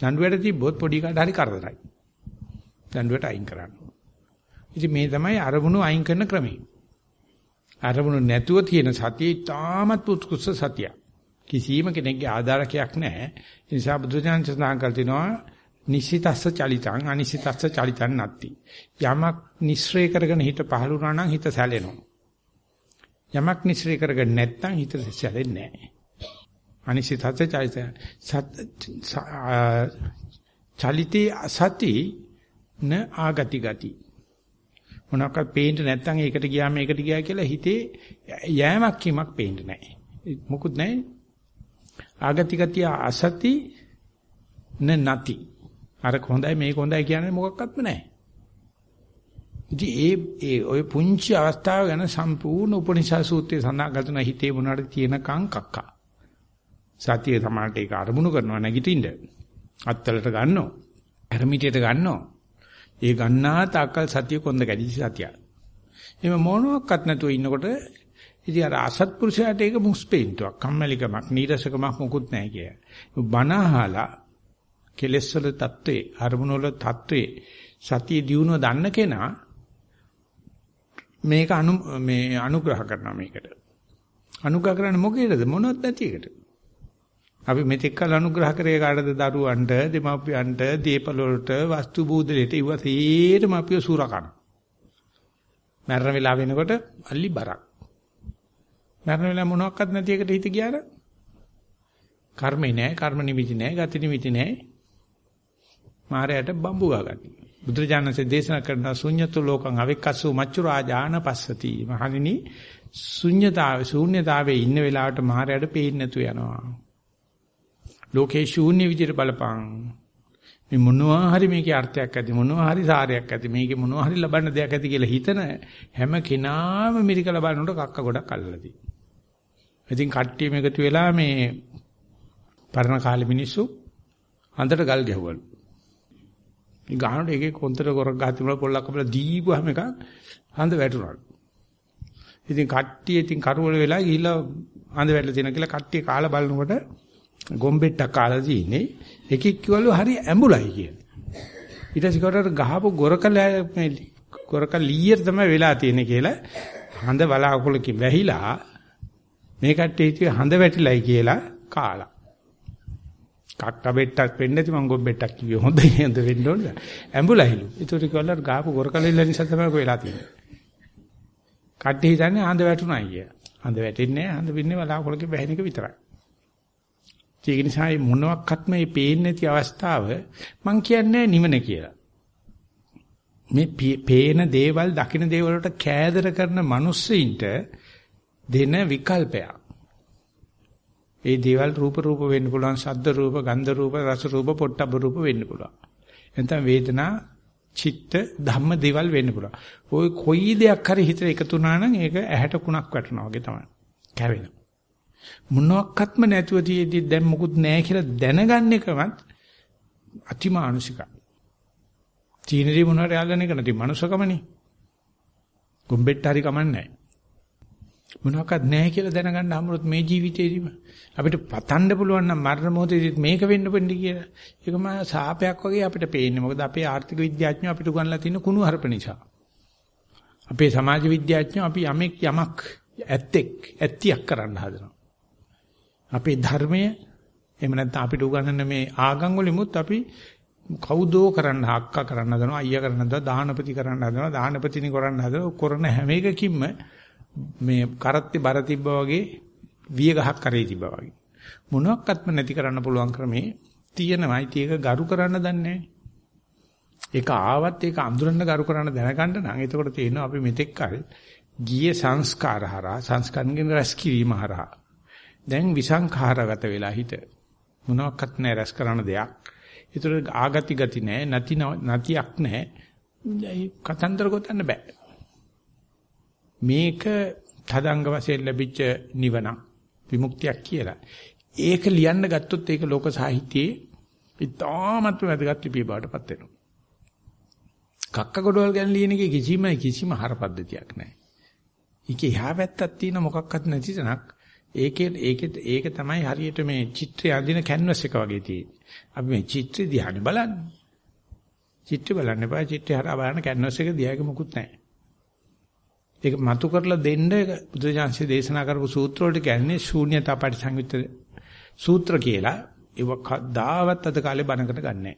දඬු වැට තිබ්බොත් පොඩි කාට හරි කරදරයි. දඬු වැට අයින් කරන්න. ඉතින් මේ තමයි අරමුණු අයින් කරන ක්‍රමය. අරමුණු නැතුව තියෙන සතිය තාමත් උත්කෘෂ්ඨ සතිය. කිසිම කෙනෙක්ගේ ආධාරකයක් නැහැ. ඒ නිසා බුදුචාන් සඳහන් කර තිනවා නිසිතස්ස චලිතං අනිසිතස්ස චලිතං නැත්ති. යමක් නිස්සරේ කරගෙන හිත පහළ වුණා නම් හිත සැලෙනවා. යමක් නිස්සරේ කරගෙන නැත්නම් හිත සැලෙන්නේ නැහැ. අනිසිතස්ස චලිත චලිතේ අසති න ආගති ගති මොනවාක්වත් පේන්න නැත්නම් ඒකට ගියා මේකට ගියා කියලා හිතේ යෑමක් කීමක් පේන්න නැහැ. මොකුත් නැහැ. ආගතිගතිය අසති න නැති. අර හොඳයි මේක හොඳයි කියන්නේ මොකක්වත්ම නැහැ. ඉතින් ඒ ඒ ඔය පුංචි අවස්ථාව ගැන සම්පූර්ණ උපනිෂා සූත්‍රයේ සඳහන් කරන හිතේ මොනවාද තියෙනකම් කක්කා. සතිය සමානට ඒක අරමුණු කරනවා නැගිටින්න. අත්තලට ගන්නවා. ඇරමිටියට ගන්නවා. ඒ ගන්නා තාක්කල් සතිය කොන්ද කැඩිච්ච සතිය. එimhe මොනවත් නැතුව ඉන්නකොට ඉතින් අර අසත්පුරුෂයාට ඒක මුස්පෙන්තුවක්, කම්මැලිකමක්, නීරසකමක් මොකුත් නැහැ කිය. බනහලා කෙලෙස් වල தત્ත්වේ, අරමුණ වල தત્ත්වේ සතිය දියුණුව දන්න කෙනා මේක අනු මේ අනුග්‍රහ කරනවා මේකට. අනුග්‍රහ කරන්නේ මොකේද? මොනවත් නැති එකට. අපි මෙතෙක් කල අනුග්‍රහ කරේ කාටද දරුවන්ට, දෙමාපියන්ට, දීපල වලට, වස්තු බූදලෙට ඉව සේරම අපිව සූරකන. මරණ වෙලාව වෙනකොට අල්ලි බරක්. මරණ වෙලාව මොනවත් නැති එකට හිත ගියාද? කර්මේ නෑ, කර්ම නිමිති නෑ, ගති නිමිති නෑ. මාරයට බම්බු ගාගන්න. බුදුරජාණන්සේ දේශනා කරන ශුන්‍යතු ලෝකං අවික්කස්සු මච්චු රාජාන පස්සති. මහණෙනි ශුන්‍යතාවේ ශූන්‍යතාවේ ඉන්න වෙලාවට මාරයට පේන්නේ නැතු යනවා. ලෝකේ ශූන්‍ය විදිහට බලපං. මේ මොනවා හරි මේකේ අර්ථයක් ඇති මොනවා හරි සාරයක් ඇති මේකේ මොනවා හරි ලබන්න දෙයක් ඇති කියලා හිතන හැම කෙනාම මිරිකලා බලනකොට කක්ක ගොඩක් අල්ලලා තියෙනවා. ඉතින් කට්ටිය මේකතු වෙලා මේ පරණ කාලේ මිනිස්සු හන්දට ගල් ගැහුවලු. මේ ගහනකොට එකේ කොන්තර ගොරක් ගහ තිබුණා පොල්ලක් අපලා දීපුවාම එකක් හන්ද වැටුණා. ඉතින් කට්ටිය ඉතින් කරවල වෙලා ගිහිල්ලා හන්ද වැටලා තියෙනවා කියලා කට්ටිය කාලා බලනකොට ගොම්බෙට්ටක් කාලා තියෙන්නේ. එකෙක් කිව්වලු හරි ඇඹුලයි කියලා. ඊට පස්සේ කොට ගහපු ගොරකල මේ ගොරකල ලීයට තමයි වෙලා තියෙන්නේ කියලා හඳ බලාකුලකින් වැහිලා මේ කට්ටිය හිතුවේ හඳ වැටිලයි කියලා කාලා. කක්ක බෙට්ටක් වෙන්න නැති මං ගොම්බෙට්ටක් කිව්වේ හොඳයි හොඳ වෙන්න ඕනද? ඇඹුලයිලු. ඒතකොට කිව්වලු ගහපු ගොරකල ඉල්ල නිසා තමයි කොහෙලා තියෙන්නේ. කට්ටිය හිතන්නේ හඳ වැටුණා කියලා. හඳ වැටෙන්නේ නැහැ හඳ පින්නේ බලාකුලකින් වැහෙන එක විතරයි. ඒක නිසා මේ මොනවත්ක්ම මේ පේන්නේ නැති අවස්ථාව මං කියන්නේ නිවන කියලා. මේ පේන දේවල් දකින දේවල් වලට කෑදර කරන මිනිස්සුන්ට දෙන විකල්පයක්. ඒ දේවල් රූප රූප වෙන්න පුළුවන්, ශබ්ද රූප, ගන්ධ රූප, රස රූප, පොට්ටබ රූප වෙන්න පුළුවන්. එතන වේදනා, චිත්ත, ධම්ම දේවල් වෙන්න පුළුවන්. ওই කොයි දෙයක් හරි හිතේ එකතු වුණා නම් ඒක ඇහැට කුණක් වැටෙනවා වගේ තමයි. කැවෙනවා. මොනක්වත්ම නැතුව තියේදී දැන් මොකුත් නැහැ කියලා දැනගන්න එකවත් අතිමානුෂිකයි. චීනදී මොනවාට යාලන එක නැති මනුස්සකමනේ. ගොම්බෙට්ට හරි කමන්නේ මොනවාක්වත් නැහැ කියලා දැනගන්න හම්බුනොත් මේ ජීවිතේදීම අපිට පතන්න පුළුවන් නම් මරණ මොහොතේදී මේක වෙන්න වෙන්නේ කියලා. ඒක මා සාපයක් වගේ අපිට පේන්නේ. මොකද අපේ ආර්ථික විද්‍යාඥයෝ අපිට උගන්ලා තියෙන කුණු හරප නිසා. අපේ සමාජ විද්‍යාඥයෝ අපි යමෙක් යමක් ඇත්තෙක් ඇත්තියක් කරන්න හදනවා. අපේ ධර්මය එහෙම නැත්නම් අපිට උගන්වන මේ ආගම් වලිමුත් අපි කවුදෝ කරන්න අක්කා කරන්න හදනවා අයියා කරන්න හදනවා දානපති කරන්න හදනවා දානපතිනි කරන්න හදනවා කරන හැම එකකින්ම මේ කරත්තේ බර තිබ්බා වගේ විය ගහක් කරේ තිබ්බා වගේ. මොනක්වත්ම නැති කරන්න පුළුවන් ක්‍රමේ තියෙනවයි ඒක ගරු කරන්න දන්නේ ඒක ආවත් ඒක අඳුරන්න ගරු කරන්න දැනගන්න නම් එතකොට තේරෙනවා අපි මෙතෙක් කල ගියේ සංස්කාර හරහා සංස්කරණයෙන් රැස් කිරීම හරහා දැන් විසංඛාරගත වෙලා හිට මොනවත් නැහැ රැස් කරන දෙයක්. ඒතර ආගති ගති නැහැ නැති නැතියක් නැහැ. කතන්දර ගොතන්න බෑ. මේක තදංග වශයෙන් ලැබිච්ච නිවන විමුක්තියක් කියලා. ඒක ලියන්න ගත්තොත් ඒක ලෝක සාහිත්‍යයේ ඉතාමත් වැදගත් ලිපිය බවටපත් වෙනවා. කක්ක ගොඩවල් ගැන ලියන එකේ කිසිම කිසිම හරපද්ධතියක් නැහැ. ඒකේ එහා පැත්තක් තියෙන මොකක්වත් නැති තැනක් ඒකේ ඒකේ ඒක තමයි හරියට මේ චිත්‍රය අඳින කැන්වස් එක වගේ තියෙන්නේ. අපි මේ චිත්‍රය දිහානේ බලන්නේ. චිත්‍රය බලන්න එපා චිත්‍රය හරහා බලන කැන්වස් එක දිහාක මොකුත් නැහැ. ඒක මතු කරලා දෙන්න බුදුජානසී දේශනා කරපු සූත්‍ර වලට කියන්නේ ශූන්‍යතා පරිසංයුත්ත සූත්‍ර කියලා. ඒක කවදාවත් අද කාලේ බණකට ගන්නෑ.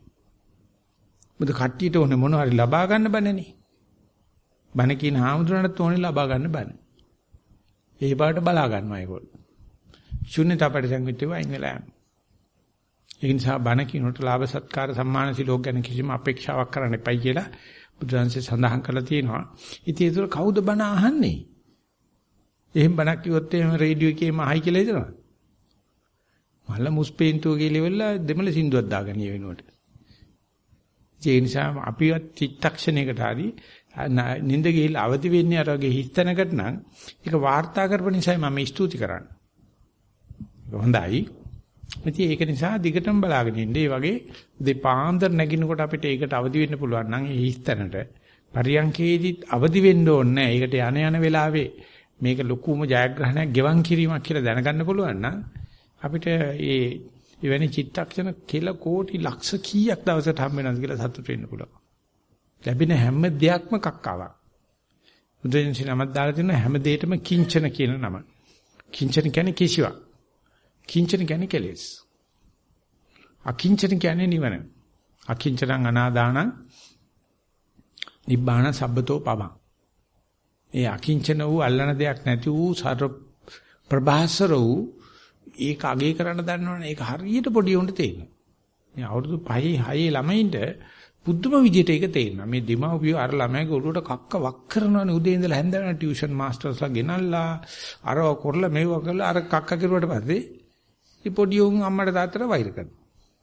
මොකද කට්ටියට ඕනේ මොනවා හරි ලබා ගන්න බණනේ. බණ කියන හාමුදුරන්ට ඕනේ ලබා ගන්න බණ. ඒ බාට බලා ගන්නවා ඒගොල්ලෝ. ශුන්‍යතා පරිසංවිතේ වයින් වෙලා යනවා. ඒ නිසා බණ කිනුට ලාභ සත්කාර සම්මාන සිලෝක ගැන කිසිම අපේක්ෂාවක් කරන්න එපයි කියලා බුදුරජාන්සේ සඳහන් කරලා තියෙනවා. ඉතින් ඒක කවුද බණ අහන්නේ? එහෙම බණක් කිව්වොත් එහෙම රේඩියෝ එකේම අහයි කියලා හිතනවා. මල මුස්පේන්තුව කියලා දෙමළ සින්දුවක් දාගන්න වෙනකොට. ඒ නිසා අපිවත් චිත්තක්ෂණයකට හරි නිින්ද ගිහිල්ලා අවදි වෙන්නේ අර වගේ හිස්තැනකට නම් ඒක වාර්තා කරපු නිසායි මම ස්තුති කරන්නේ. හොඳයි. ඉතින් ඒක නිසා දිගටම බලාගෙන ඉන්න. ඒ වගේ දෙපාන්දර නැගිනකොට අපිට ඒකට අවදි වෙන්න පුළුවන් නම් ඒ හිස්තැනට පරියන්කේදීත් අවදි වෙන්න ඕනේ ඒකට යන යන වෙලාවේ මේක ලොකුම ජයග්‍රහණයක් ගෙවන් කිරීමක් කියලා දැනගන්න පුළුවන් නම් අපිට ඒ එවැනි චිත්තක්ෂණ කෙල කෝටි ලක්ෂ කීයක් දවසට හම්බ වෙනවද කියලා සතුට වෙන්න පුළුවන්. ලැබෙන හැම දෙයක්ම කක්කාවක්. බුදුන්සේ නමක් දාලා තියෙන හැම දෙයකම කිංචන කියන නම. කිංචන කියන්නේ කිසිවක්. කිංචන කියන්නේ කෙලෙස්. අකිංචන කියන්නේ නිවන. අකිංචනං අනාදානං නිබ්බාන සබ්බතෝ පබං. ඒ අකිංචන වූ අල්ලන දෙයක් නැති වූ සර ප්‍රභාසර වූ ඒක අගේ කරන්න දන්නවනේ ඒක හරියට පොඩි උන්ට තේරෙනවා. මේ අවුරුදු 5 6 ළමයින්ට බුද්ධම විදියට ඒක තේරෙනවා. මේ දෙමාපියෝ අර ළමයාගේ ඔළුවට කක්ක වක් කරනවනේ උදේ ඉඳලා හැන්ද වෙන ටියුෂන් මාස්ටර්ස්ලා ගෙනල්ලා අරව කරලා මේව කරලා අර කක්ක කිරුවට පස්සේ ඉ පොඩි උන් අම්මට තාත්තට වෛර කරනවා.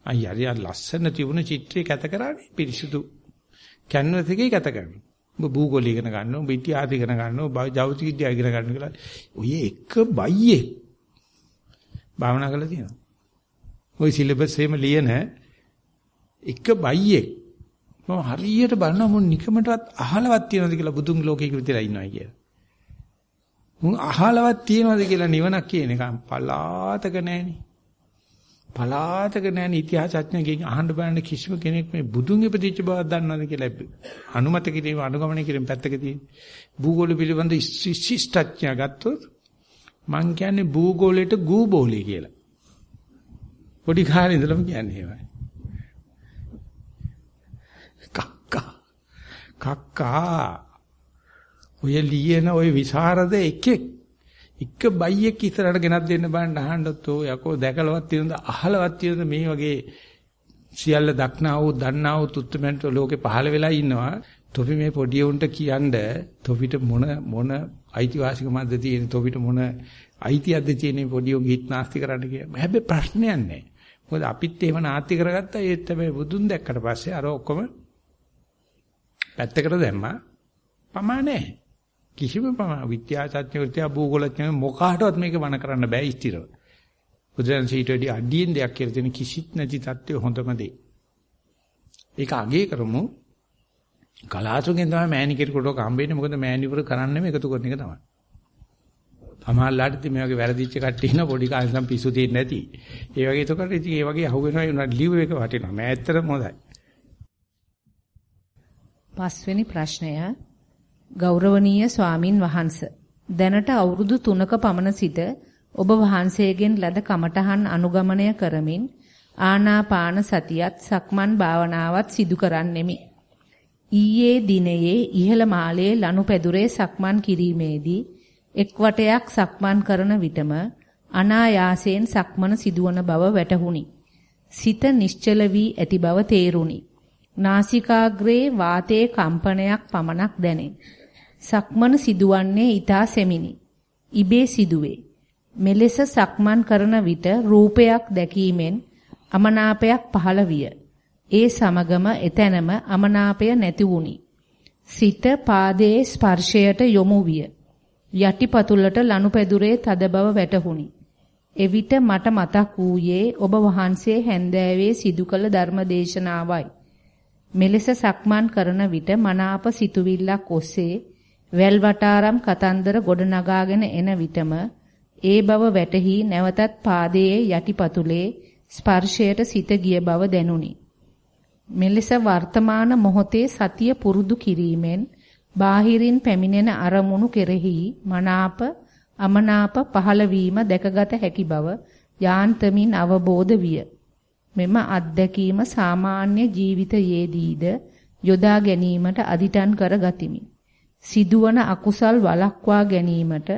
අයියා හරි අර ලස්සන තිබුණ චිත්‍රය කැත කරානේ පිරිසුදු කැන්වස් එකේ කැත කරනවා. ඔබ භූගෝල ඉගෙන ගන්න ඔබ ඉතිහාස ඉගෙන ගන්න ඔබ ජෞතික විද්‍යාව ඉගෙන ගන්න කියලා ඔය එක බයියේ භාවනා කරලා තියෙනවා. ওই සිලබස් එහෙම ලියන එක බයියේ මම හරියට බලනවා මොන් නිකමටවත් අහලවත් තියනවද කියලා බුදුන් ලෝකයක විතරයි ඉන්නවා කියලා. මුන් අහලවත් තියනවද කියලා නිවනක් කියන එක පලාතක නැහෙනි. පලාතක නැහෙනි ඉතිහාසඥයෙක්ගෙන් අහන්න බලන්න කිසිම කෙනෙක් මේ බුදුන් ඉපදිච්ච බවක් දන්නවද කියලා අනුමත කිරීම අනුගමනය කිරීම පැත්තක තියෙන. භූගෝල පිළිබඳ ශිෂ්ටඥය ගත්තොත් මං කියන්නේ භූගෝලයට ගූබෝලේ කියලා. පොඩි කාලේ ඉඳලම කියන්නේ ඒවයි. කක්කා ඔය ලියන ඔය විසරද එකෙක් එක බයියෙක් ඉස්සරහට ගෙනත් දෙන්න බලන්න අහන්නත් ඔය යකෝ දැකලවත් තියෙනද අහලවත් තියෙනද මේ වගේ සියල්ල දක්නා වූ දන්නා වූ තුත්තුමන්ට ලෝකේ පහළ වෙලා ඉන්නවා. තොපි මේ පොඩි උන්ට කියන්න තොපිට මොන මොන අයිතිවාසිකමක්ද තියෙන්නේ? තොපිට මොන අයිතියක්ද තියෙන්නේ පොඩි උන් හිට නාස්ති කරන්න කියලා? හැබැයි ප්‍රශ්නයක් නැහැ මොකද අපිත් එහෙම නාස්ති කරගත්තා. ඒත් තමයි බුදුන් දැක්කට පස්සේ අර ඔක්කොම පැත්තකට දැම්මා. පමා නැහැ. කිසිම පමා විද්‍යාඥයෝ විද්‍යා භූගෝලඥයෝ මොකාටවත් මේක වණ කරන්න බෑ ස්ථිරව. බුදුන් සීටදී අඩියෙන් දෙයක් කියලා තියෙන කිසිත් නැති தත්ත්වය හොඳම දේ. ඒක අගේ කරමු. කලාතුරකින් තමයි මෑණිකෙට කොට හම්බෙන්නේ මොකද මෑණිවරු කරන්නේ මේ එකතු කරන එක තමයි. අමාල්ලාට ඉතින් මේ වගේ වැරදිච්ච කට්ටිය ඉන්න පොඩි කාලේ නම් පිස්සු දෙන්නේ නැති. ඒ වගේ එතකොට ඉතින් ඒ වගේ අහුවෙනවා උනාට ලිව් එක වටිනවා. මම ඇත්තටම හොඳයි. පස්වෙනි ප්‍රශ්නය ගෞරවනීය ස්වාමින් වහන්ස දැනට අවුරුදු 3ක පමණ සිට ඔබ වහන්සේගෙන් ලද කමඨහන් අනුගමනය කරමින් ආනාපාන සතියත් සක්මන් භාවනාවත් සිදු කරන්නෙමි. ඊයේ දිනයේ ඉහළ මාලයේ ලනුපැදුරේ සක්මන් කිරීමේදී එක් වටයක් සක්මන් කරන විටම අනායාසයෙන් සක්මන සිදුවන බව වැටහුණි. සිත නිශ්චල වී ඇති බව තේරුණි. නාසිකාග්‍රේ වාතයේ කම්පනයක් පමණක් දැනේ. සක්මන සිදුවන්නේ ඊතා සෙමිනි. ඉබේ සිදුවේ. මෙලෙස සක්මන් කරන විට රූපයක් දැකීමෙන් අමනාපයක් පහළ විය. ඒ සමගම එතැනම අමනාපය නැති වුනි. සිත පාදයේ ස්පර්ශයට යොමු විය. යටිපතුලට ලනුපැදුරේ තද බව වැටහුණි. එවිට මට මතක් වූයේ ඔබ වහන්සේ හැන්දෑවේ සිදු කළ ධර්මදේශනාවයි. මෙලෙස සක්මන් කරන විට මනාප සිතුවිල්ලක් ඔස්සේ වැල් වටාරම් කතන්දර ගොඩනගාගෙන එන විටම ඒ බව වැටහි නැවතත් පාදයේ යටිපතුලේ ස්පර්ශයට සිත ගිය බව දැනුනි. මෙලෙස වර්තමාන මොහොතේ සතිය පුරුදු කිරීමෙන් බාහිරින් පැමිණෙන අරමුණු කෙරෙහි මනාප අමනාප පහළ වීම දැකගත හැකි බව යාන්තමින් අවබෝධ විය. මෙම අත්දැකීම සාමාන්‍ය ජීවිතයේදීද යොදා ගැනීමට අදිටන් කර ගතිමි. සිදුවන අකුසල් වළක්වා ගැනීමට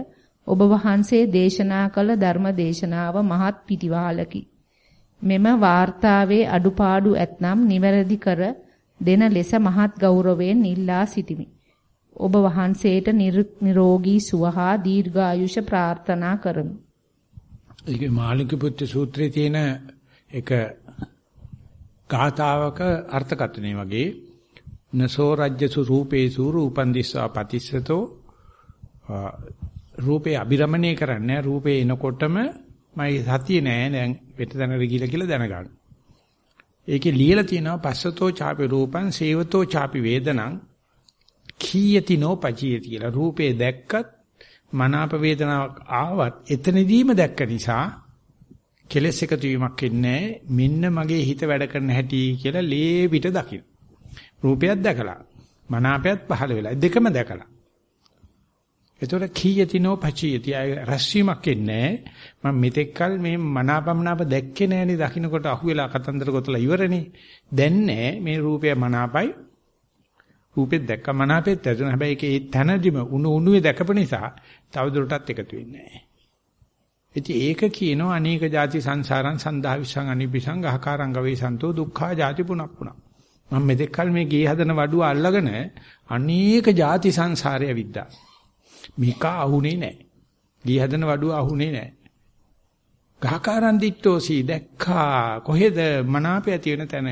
ඔබ වහන්සේ දේශනා කළ ධර්ම දේශනාව මහත් පිටිවහලකි. මෙම වාර්තාවේ අඩුපාඩු ඇතනම් නිවැරදි කර දෙන ලෙස මහත් ගෞරවයෙන් ඉල්ලා සිටිමි. ඔබ වහන්සේට නිරෝගී සුව හා දීර්ඝායුෂ ප්‍රාර්ථනා කරමි. ඒකේ මාළික පුත්‍ර සූත්‍රයේ තියෙන එක ගාථාවක අර්ථකථනය වගේ නසෝ රජ්‍යසු රූපේසු රූපන් දිස්සා පතිස්සතෝ රූපේ අබිරමණය කරන්නේ රූපේ එනකොටම මයි සතිය නෑ දැන් වෙත දැනර ගිල කියලා දැනගන්න. ඒකේ ලියලා තියෙනවා පස්සතෝ ചാපි රූපං සේවතෝ ചാපි වේදනං කීයති නොපචියති කියලා. රූපේ දැක්කත් මනාප වේදනාවක් ආවත් එතනදීම දැක්ක නිසා කෙලස් එකතු වීමක් ඉන්නේ මෙන්න මගේ හිත වැඩ කරන හැටි කියලා ලේ පිට දකින්න. රූපයක් දැකලා මනාපයත් පහළ වෙලා දෙකම දැකලා. එතකොට කීයතිනෝ පචියති. රැස්වීමක් එන්නේ මම මෙතෙක්කල් මේ මනාපමනාප දැක්කේ නෑනේ දකින්නකොට අහුවෙලා කතන්දර ගොතලා ඉවරනේ. දැන් නෑ මේ රූපය මනාපයි. රූපෙත් දැක්ක මනාපෙත් ඇතුණ හැබැයි ඒකේ තනදිම උණු උණුවේ දැකපු නිසා තවදුරටත් එකතු වෙන්නේ නෑ ඉතින් ඒක කියනවා අනේක ಜಾති සංසාරං සන්දා විසං අනිබිසං ගහකාරංග වේ සන්තෝ දුක්ඛා ಜಾති පුනක් පුනක්. මම මෙතෙක් කල මේ ගේ හදන වඩුව අල්ලගෙන අනේක ಜಾති සංසාරය විද්දා. මේක අහුනේ නැහැ ගේ හදන වඩුව අහුනේ නැහැ ගහකාරං දිට්ඨෝසි දැක්කා. කොහෙද? මනාපය ඇති වෙන තැන.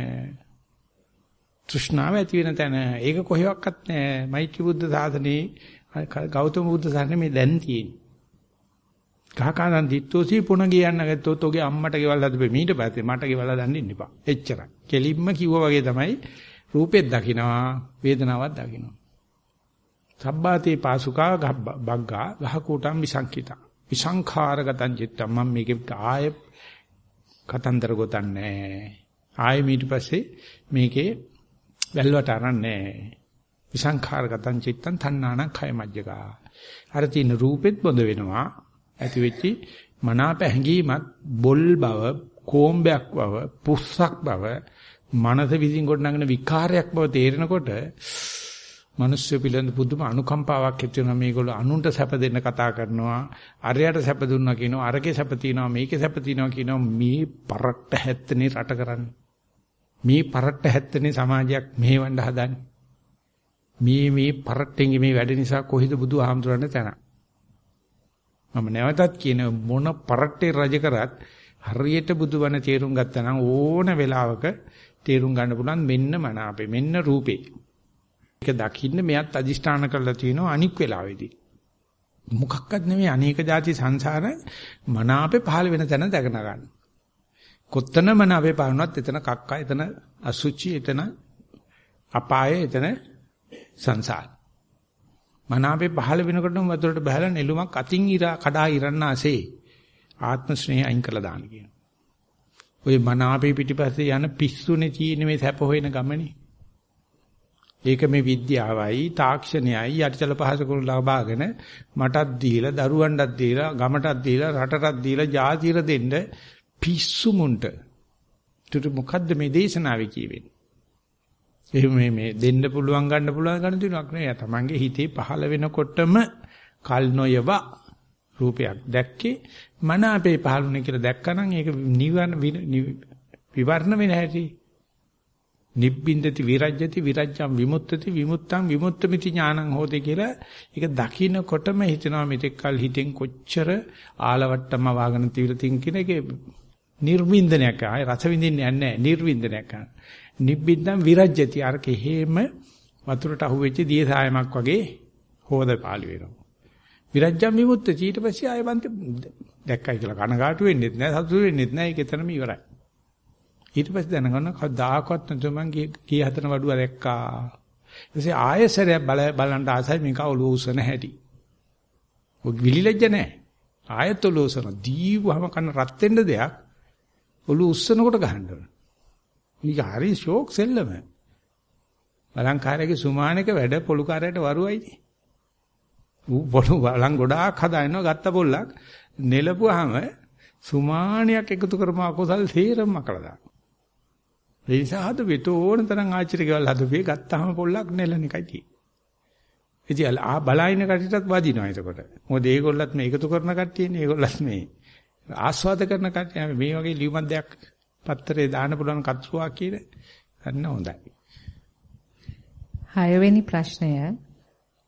තෘෂ්ණාව ඇති වෙන තැන. ඒක කොහෙවත් නැහැ මෛත්‍රී බුද්ධ සාධනේ ගෞතම බුද්ධ සාධනේ මේ දැන් තියෙන්නේ. ගහකාරන් දිට්ටෝසි පුණ ගියන්න ගත්තොත් ඔගේ අම්මට ගෙවල් හදපෙ. මීට පස්සේ මට ගෙවල් හදන්න ඉන්න එපා. එච්චරයි. කෙලින්ම කිව්වා වගේ තමයි රූපෙත් දකින්නවා වේදනාවක් දකින්නවා සබ්බාතේ පාසුකා බග්ගා ගහකූටම් විසංකිතා. විසංඛාරගතං චිත්තම් මම මේකේ ආය කතන්දර ගොතන්නේ ආය ඊට පස්සේ මේකේ වැල්වට අරන්නේ විසංඛාරගතං චිත්තං තණ්හාන khය මජ්ජකා. අර තියෙන රූපෙත් බොඳ වෙනවා. ඇති වෙච්චි මනාප හැඟීමත් බොල් බව, කෝම්බයක් බව, පුස්සක් බව, මනස විසින් ගොඩනගෙන විකාරයක් බව තේරෙනකොට මිනිස්සු පිළිබඳ පුදුම අනුකම්පාවක් ඇති වෙනවා. මේගොල්ලෝ අනුන්ට සැප දෙන්න කතා කරනවා අරයට සැප දුන්නා කියනවා අරකේ සැප තියනවා මේකේ සැප තියනවා කියනවා. මේ පරට්ට හැත්තනේ රට කරන්නේ. මේ පරට්ට හැත්තනේ සමාජයක් මෙහෙවන්න හදන්නේ. මේ මේ පරට්ටෙන්ගේ මේ වැඩ නිසා කොහෙද බුදු ආමතුරන්න තැන? මම නැවතත් කියන මොන පරට්ටේ රජ කරත් හරියට බුදුබණ තේරුම් ගත්තා නම් ඕන වෙලාවක තේරුම් ගන්න පුළුවන් මෙන්න මන අපේ මෙන්න රූපේ ඒක දකින්න මෙයත් අදිෂ්ඨාන කරලා තියෙනවා අනික් වෙලාවේදී. මොකක්වත් නෙමෙයි අනේක ಜಾති සංසාර මනාපේ පහළ වෙන තැන දැක ගන්න. කොත්තන මනාපේ පහළනොත් එතන කක්ක එතන අසුචි එතන අපාය එතන සංසාර. මනාපේ පහළ වෙනකොටම වතුරට බහලා නෙළුමක් අතින් ඉරා කඩා ඉරන්නාසේ ආත්ම ස්නේහය අයින් කළා දාන කියන. ඔය මනාපේ පිටිපස්සේ යන පිස්සුනේ තියෙන මේ සැප හොයන ගමනේ ඒක මේ විද්‍යාවයි තාක්ෂණයයි යටිතල පහසුකම් ලබාගෙන මටත් දීලා දරුවන්ටත් දීලා ගමටත් දීලා රටටත් දීලා ජාතිර දෙන්න පිස්සු මුන්ට ඒතර මොකද්ද මේ දේශනාවේ කියවෙන්නේ? එහෙම මේ මේ දෙන්න පුළුවන් ගන්න පුළුවන් ගන්න දිනුවක් නෙවෙයි. තමන්ගේ හිතේ පහළ වෙනකොටම කල් නොයව රූපයක් දැක්කේ මන අපේ පහළුනේ කියලා දැක්කනම් ඒක නිවන විවරණ වෙන හැටි. නිබ්බින්දති විරජ්‍යති විරජ්‍යම් විමුක්තති විමුක්තං විමුක්තമിതി ඥානං හෝති කියලා ඒක දකින්නකොටම හිතනවා මෙතෙක් කල් හිතෙන් කොච්චර ආලවට්ටම වාගෙන තිවිලතින් කියන එකේ නිර්වින්දනයක් ආය රස විඳින්නේ නැහැ නිර්වින්දනයක් ආ නිබ්බින්දම් විරජ්‍යති. අරක හේම වතුරට අහුවෙච්ච දිය සායමක් වගේ හොද පාළි වෙනවා. විරජ්‍යම් විමුක්ත. ඊට පස්සේ ආය බන්ත දැක්කයි කියලා කනගාටු වෙන්නෙත් නැහැ සතුටු වෙන්නෙත් නැහැ ඒක එතනම ඉවරයි. ඊට පස්සේ දැනගන්න කවදාකවත් නැතුව මං කී හතන වඩුව දැක්කා. ඊටසේ ආයෙසරයක් බල බලන්න ආසයි මේක ඔලුව උසන හැටි. ඔය විලිලැජ්ජ නැහැ ආයත ඔලුව උසන. දීවම කන රත් වෙන්න දෙයක්. ඔලුව උස්සනකොට ගහන්න ඕන. මේක හරි ෂෝක් සෙල්ලම. බලංකාරයේ සුමානක වැඩ පොලුකාරයට වරුවයිනේ. ඌ පොළු බලං ගොඩාක් හදානවා ගත්ත පොල්ලක් නෙලපුවාම සුමානියක් එකතු කරම අකුසල් තේරම කළා. ඒ නිසා හද වෙත ඕන තරම් ආචාර්ය ගෙවල් හදපේ ගත්තාම පොල්ලක් නෙලන එකයි තියෙන්නේ. ඉතින් ආ බලයින කට්ටියටත් වදිනවා එතකොට. මොකද ඒගොල්ලත් මේ එකතු කරන කට්ටියනේ ඒගොල්ලත් මේ ආස්වාද කරන කට්ටිය මේ වගේ ලියුමක් දෙයක් පත්තරේ දාන්න පුළුවන් කත්රුවා කියන ගන්න හොඳයි. හයවෙනි ප්‍රශ්නය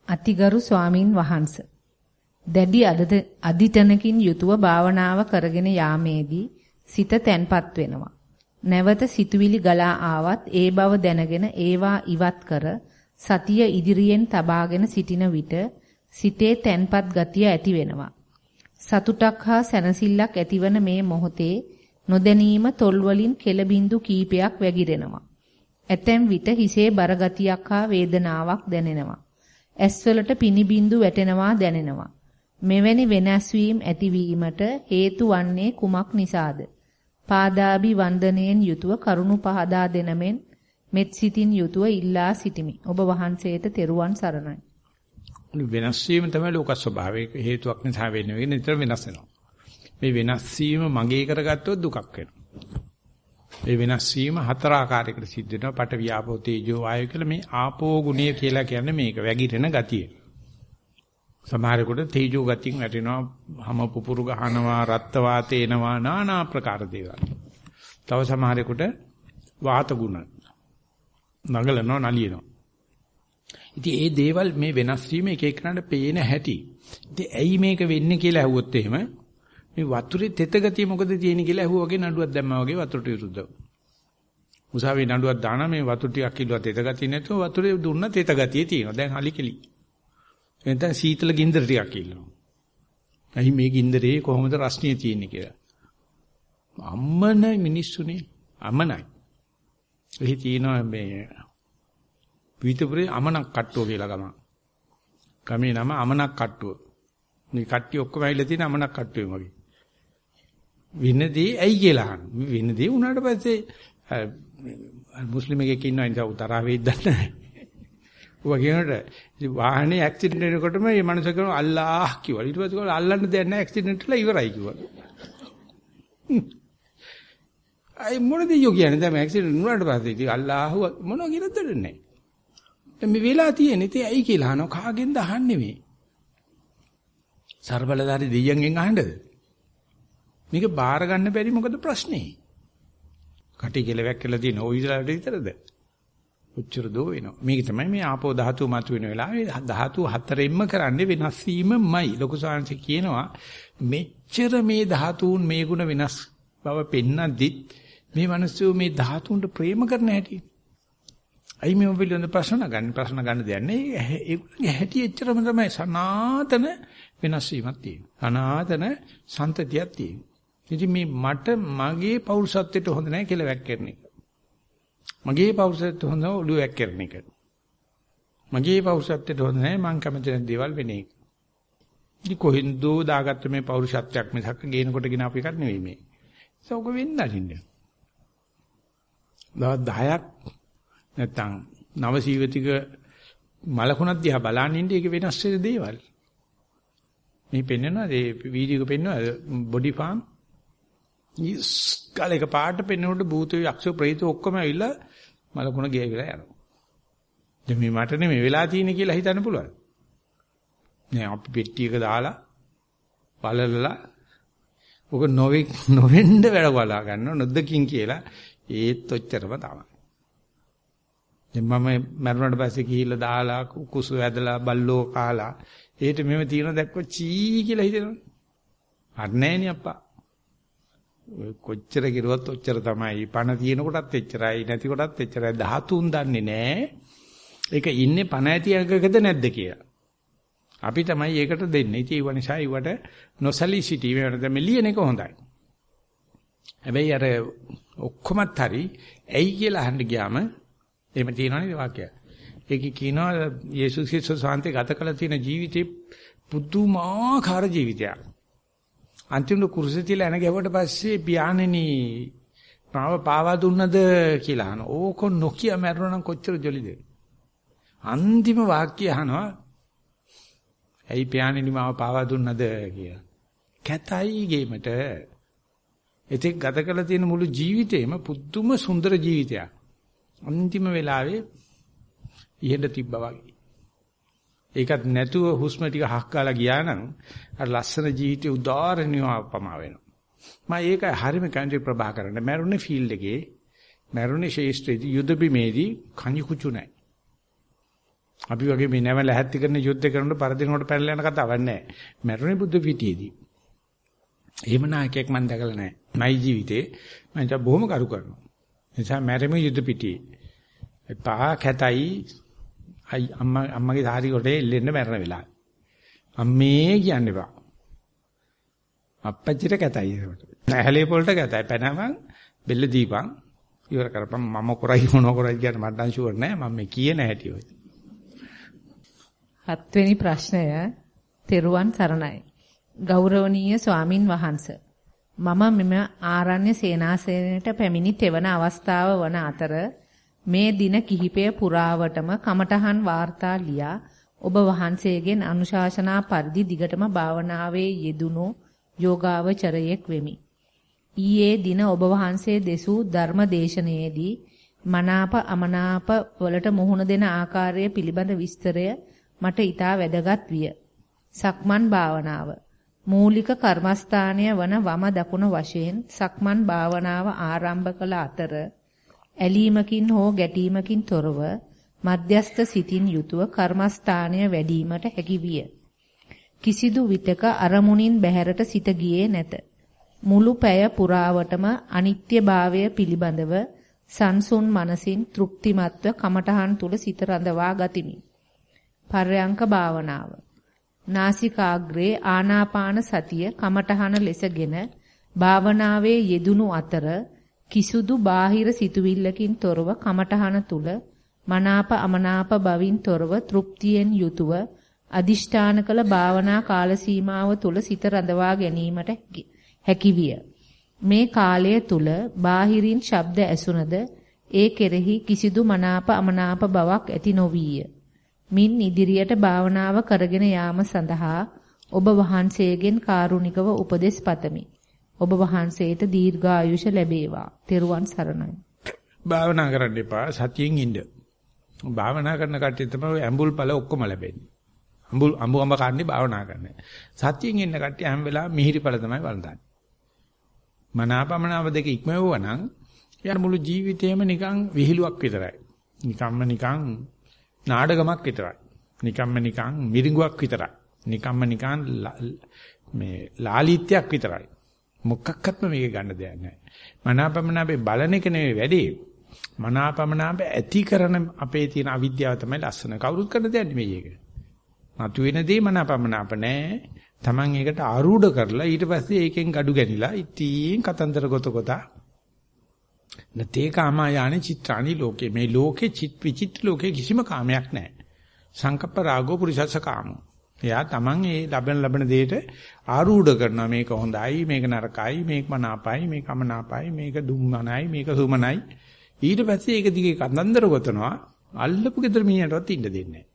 අතිගරු ස්වාමින් වහන්සේ දැඩි අදිටනකින් යුතුව භාවනාව කරගෙන යාමේදී සිත තැන්පත් වෙනවා. නැවත සිතුවිලි ගලා ආවත් ඒ බව දැනගෙන ඒවා ඉවත් කර සතිය ඉදිරියෙන් තබාගෙන සිටින විට සිතේ තැන්පත් ගතිය ඇති වෙනවා. සතුටක් හා සැනසෙල්ලක් ඇතිවන මේ මොහොතේ නොදැනීම තොල් වලින් කෙලබින්දු කීපයක් වැగిරෙනවා. ඇතැම් විට හිසේ බරගතියක් හා වේදනාවක් දැනෙනවා. ඇස්වලට පිනිබින්දු වැටෙනවා දැනෙනවා. මෙවැනි වෙනස් වීම ඇතිවීමට හේතු වන්නේ කුමක් නිසාද? පාදාභි වන්දනයෙන් යුතුව කරුණු පහදා දෙනමෙන් මෙත් සිතින් යුතුව ඉල්ලා සිටිමි. ඔබ වහන්සේට තෙරුවන් සරණයි. වෙනස් වීම තමයි ලෝක ස්වභාවයේ හේතුවක් නිසා වෙන්නේ. නිතර වෙනස් වෙනවා. මේ වෙනස් වීම මගේ කරගත්තොත් දුකක් වෙනවා. මේ වෙනස් වීම හතර ආකාරයකට සිද්ධ වෙනවා. පට වියාපෝ තේජෝ වායෝ කියලා මේ ආපෝ ගුණය කියලා කියන්නේ මේක වැగిරෙන ගතිය. සමහරෙකුට තේජෝ ගතියෙන් වැටෙනවා, හැම පුපුරු ගහනවා, රත් වාතේනවා, নানা ආකාර දේවල්. තව සමහරෙකුට වාත ගුණ නගලනවා, නලියනවා. ඉතින් මේ දේවල් මේ වෙනස් වීම එක එකනට පේන හැටි. ඉතින් ඇයි මේක වෙන්නේ කියලා ඇහුවොත් එහෙම මේ වතුරේ තෙත ගතිය මොකද තියෙන්නේ කියලා ඇහුවා වගේ නඩුවක් දැම්මා වගේ වතුරට විරුද්ධව. උසාවියේ නඩුවක් දාන මේ වතුර ටිකක් කිල්ලුවා තෙත ගතිය නැතුව වතුරේ දුන්න තෙත ගතිය තියෙනවා. දැන් hali කෙලි. එතෙන් සීතල ගින්දර ටිකක් කිල්ලනවා. අහි මේ ගින්දරේ කොහොමද රස්නිය තියෙන්නේ කියලා. අම්මන මිනිස්සුනේ අමනයි. එහි තියෙනවා මේ විතපුරේ අමනක් කට්ටුව කියලා ගම. ගමේ නම අමනක් කට්ටුව. මේ කට්ටිය ඔක්කොම ඇවිල්ලා තියෙන අමනක් කට්ටුවෙන් වගේ. වෙනදී ඇයි කියලා අහන. වෙනදී උනාට පස්සේ මුස්ලිම් එකෙක් ඉන්නවා ඉතින් තරහ වෙයිද නැහැ. ඌවා කියනකොට වාහනේ ඇක්සිඩන්ට් වෙනකොටම මේ මනුස්සයා කියනවා අල්ලාහ් කිව්වා. ඊට පස්සේ කිව්වා අල්ලන්න දෙයක් නැහැ ඇක්සිඩන්ට් වෙලා ඉවරයි කිව්වා. අයි මොනද යෝ කියන්නේ දැන් ඇක්සිඩන්ට් වුණාට පස්සේ ඉතින් අල්ලාහ් මොනවා කියලාද දෙන්නේ නැහැ. දැන් මේ වෙලා තියෙන්නේ ඉතින් ඇයි කියලා අහනවා කාගෙන්ද අහන්නේ මේ? ਸਰබලදාරි දෙයියන්ගෙන් අහන්නද? මේක බාර ගන්න බැරි මොකද ප්‍රශ්නේ? කටි කෙලවක් කියලා තියෙන ওই විතරට විතරද? උච්චර දෝ වෙනවා. මේක තමයි මේ ආපෝ ධාතු මත වෙන වෙලාවේ ධාතු හතරෙන්ම කරන්නේ වෙනස් වීමමයි. ලොකු සාංශ කියනවා මෙච්චර මේ ධාතුන් මේ ಗುಣ වෙනස් බව පෙන්නද්දිත් මේ මිනිස්සු මේ ධාතුන්ට ප්‍රේම කරන හැටි. අයි මේ පිළිබඳ ප්‍රශ්න ගන්න ප්‍රශ්න ගන්න දෙයක් නෑ. ඒගොල්ලන්ගේ හැටි එච්චරම තමයි සනාතන වෙනස් වීමක් තියෙනවා. සනාතන සන්තතියක් තියෙනවා. ඉතින් මේ මට මගේ පෞරුෂත්වයට හොඳ නැහැ කියලා වැක්කරන එක. මගේ පෞරුෂත්වයට හොඳ ඔළුව වැක්කරන එක. මගේ පෞරුෂත්වයට හොඳ නැහැ මං කැමති නැති දේවල් වෙන එක. ඉතින් කොහෙන්දෝ දාගත්ත මේ පෞරුෂත්වයක් මිසක් ගේනකොට ගෙන අපි එකක් නෙවෙයි මේ. ඒක වෙන්න අරින්න. දවස් 10ක් නැත්තම් නවසීවතික මලකුණක් දිහා බලන් ඉන්න ඒක වෙනස් වෙන දේවල්. මේ පෙන්වනවා ඒ වීඩියෝ එක පෙන්වනවා බොඩි ෆාම් ඉස්කලයක පාට පෙන්නුවට භූතය යක්ෂ ප්‍රේත ඔක්කොම ඇවිල්ලා මලකුණ ගෙවිලා යනවා. දැන් මේ මට නෙමෙයි වෙලා තියෙන්නේ කියලා හිතන්න පුළුවන්. නෑ අපි පෙට්ටියක දාලා බලලලා ඔක නොවෙ නොවෙන්න වැඩ බලා ගන්න නොදකින් කියලා ඒත් ඔච්චරම තමයි. දැන් මම මරුණාට පස්සේ ගිහිල්ලා දාලා කුසු ඇදලා බල්ලෝ කාලා ඒට මෙව තියෙන දැක්ක චී කියලා හිතෙනවා. අර නෑනේ අප්පා. ඔය කොච්චර කිරුවත් ඔච්චර තමයි. පණ තියෙන කොටත් එච්චරයි නැති කොටත් එච්චරයි. ධාතුන් දන්නේ නෑ. ඒක ඉන්නේ පණ ඇති අගකද නැද්ද කියලා. අපි තමයි ඒකට දෙන්නේ. ඉතින් ඒ නිසා ඊවට නොසලී සිටීම වෙනද මෙලියන එක හොඳයි. හැබැයි අර ඔක්කොමත් හරි ඇයි කියලා අහන්න ගියාම එහෙම තියෙනවනේ වාක්‍යය. ඒකේ කියනවා යේසුස් ක්‍රිස්තුස් වහන්සේ ගත කළ තියෙන ජීවිතේ පුදුමාකාර ජීවිතයක්. අන්තිමට කුරුසේ තියලා එන ගැවුවට පස්සේ පියාණෙනි මාව පාවා දුන්නද කියලා අහන. ඕක නොකිය මැරුණා නම් කොච්චර ජොලිද? අන්තිම වාක්‍යය අහනවා. ඇයි පියාණෙනි මාව පාවා දුන්නද කියලා. කැතයි ගේමට. එතෙක් ගත කළ තියෙන මුළු ජීවිතේම පුදුම සුන්දර ජීවිතයක්. අන්තිම වෙලාවේ ඉහෙඳ තිබ්බා වගේ. ඒකත් නැතුව හුස්ම ටික හක්කාලා ගියා නම් අර ලස්සන ජීවිතේ උදාහරණියව අපමා වෙනවා. මම ඒක හරිම කන්ටි ප්‍රභාකරන්න මරුනේ ෆීල්ඩ් එකේ මරුනේ ශේෂ්ත්‍රයේදී යුද බිමේදී කණි කුචු නැහැ. අපි වගේ මේ නැවල හැත්ති කරන යුද්ධ කරනකොට පරදිනකොට පැනලා යන කතාවක් නැහැ. මරුනේ බුද්ධ පිටියේදී. එහෙම නායකයෙක් මම දැකලා නැහැ. මයි ජීවිතේ මම ඒක බොහොම කරු කරනවා. නිසා මැරෙම යුද්ධ පිටියේ. පහ කැතයි අයි අම්මා අම්මගේ සාරි කොටේ එල්ලෙන්න මැරෙන වෙලාව. අම්මේ කියන්න එපා. අප්පච්චිට කැතයි ඒකට. නැහැලේ පොල්ට කැතයි. පැනමන් බෙල්ල දීපන්. ඉවර කරපන් මම කරයි මොන කරයි කියන මට නම් ෂුවර් නෑ මම මේ කියන හැටි ඔය. හත්වෙනි ප්‍රශ්නය තෙරුවන් සරණයි. ගෞරවනීය ස්වාමින් වහන්සේ මම මෙම ආරණ්‍ය සේනාසනයට පැමිණි තෙවන අවස්ථාව වන අතර මේ දින කිහිපය පුරාවටම කමඨහන් වාර්තා ලියා ඔබ වහන්සේගෙන් අනුශාසනා පරිදි දිගටම භාවනාවේ යෙදුණු යෝගාවචරයෙක් වෙමි. ඊයේ දින ඔබ වහන්සේ දෙසූ ධර්ම දේශනාවේදී මනාප අමනාප වලට මුහුණ දෙන ආකාරය පිළිබඳ විස්තරය මට ඊටා වැදගත් විය. සක්මන් භාවනාව මූලික කර්මස්ථානය වන වම දකුණ වශයෙන් සක්මන් භාවනාව ආරම්භ කළ අතර ඇලීමකින් හෝ ගැටීමකින් තොරව මධ්‍යස්ත සිතින් යුතුව කර්මස්ථානය වැඩිවීමට හැකි විය. කිසිදු විටක අරමුණින් බැහැරට සිත ගියේ නැත. මුළු පැය පුරාවටම අනිත්‍යභාවය පිළිබඳව සංසුන් මනසින් තෘප්තිමත්ව කමඨහන් තුල සිත රඳවා ගතිමි. පර්යංක භාවනාව. නාසිකාග්‍රේ ආනාපාන සතිය කමඨහන ලෙසගෙන භාවනාවේ යෙදුණු අතර කිසුදු බාහිර සිතුවිල්ලකින් තොරව කමඨහන තුල මනාප අමනාප බවින් තොරව තෘප්තියෙන් යුතුව අදිෂ්ඨාන කළ භාවනා කාල සීමාව තුල සිත රඳවා ගැනීමට හැකි විය. මේ කාලය තුල බාහිරින් ශබ්ද ඇසුනද ඒ කෙරෙහි කිසිදු මනාප අමනාප බවක් ඇති නොවිය. මින් ඉදිරියට භාවනාව කරගෙන යාම සඳහා ඔබ වහන්සේගෙන් කාරුණිකව උපදෙස් පතමි. ඔබ වහන්සේට දීර්ඝායුෂ ලැබේවා. තෙරුවන් සරණයි. භාවනා කරන්න එපා සතියෙන් ඉන්න. භාවනා කරන කට්ටිය තමයි ඇඹුල් ඵල ඔක්කොම ලැබෙන්නේ. අඹුල් අඹු අඹ කන්නේ භාවනා කරන්නේ. සතියෙන් ඉන්න කට්ටිය හැම වෙලාවෙම මිහිරි ඵල තමයි වළඳන්නේ. මනාපමනාව දෙක ඉක්මවුවා නම් යාර මුළු ජීවිතේම නිකන් විහිළුවක් විතරයි. නිකම්ම නිකන් නාඩගමක් විතරයි. නිකම්ම නිකන් මිරිඟුවක් විතරයි. නිකම්ම නිකන් මේ ලාලිත්‍යයක් විතරයි. මොකක්වත්ම මේක ගන්න දෙයක් නැහැ. මනාපමනාපේ බලන එක නෙවෙයි වැඩේ. මනාපමනාප ඇති කරන අපේ තියෙන අවිද්‍යාව තමයි ලස්සන. කවුරුත් කරන දෙයක් නෙමෙයි ඒක. මතුවෙන දේ මනාපමනාප නැහැ. Taman ඒකට ආරූඪ කරලා ඊට පස්සේ ඒකෙන් gadu ගැනිලා ඉතින් කතන්දර ගොත ගොතා නතේ කාමයානේ චිත්‍රානි ලෝකේ මේ ලෝකේ චිත් විචිත්‍ර ලෝකේ කිසිම කාමයක් නැහැ. සංකප්ප රාගෝ පුරිසස්ස කාමෝ. එයා Taman ඒ ලබන ලබන දෙයට ආරූඪ කරනවා මේක හොඳයි මේක නරකයි මේක මනාපයි මේක අමනාපයි මේක දුම්මනයි මේක සුමනයි ඊට පස්සේ ඒක දිගේ කතන්දර ගොතනවා අල්ලපු ගෙදර මිනිහටවත් ඉන්න දෙන්නේ නැහැ.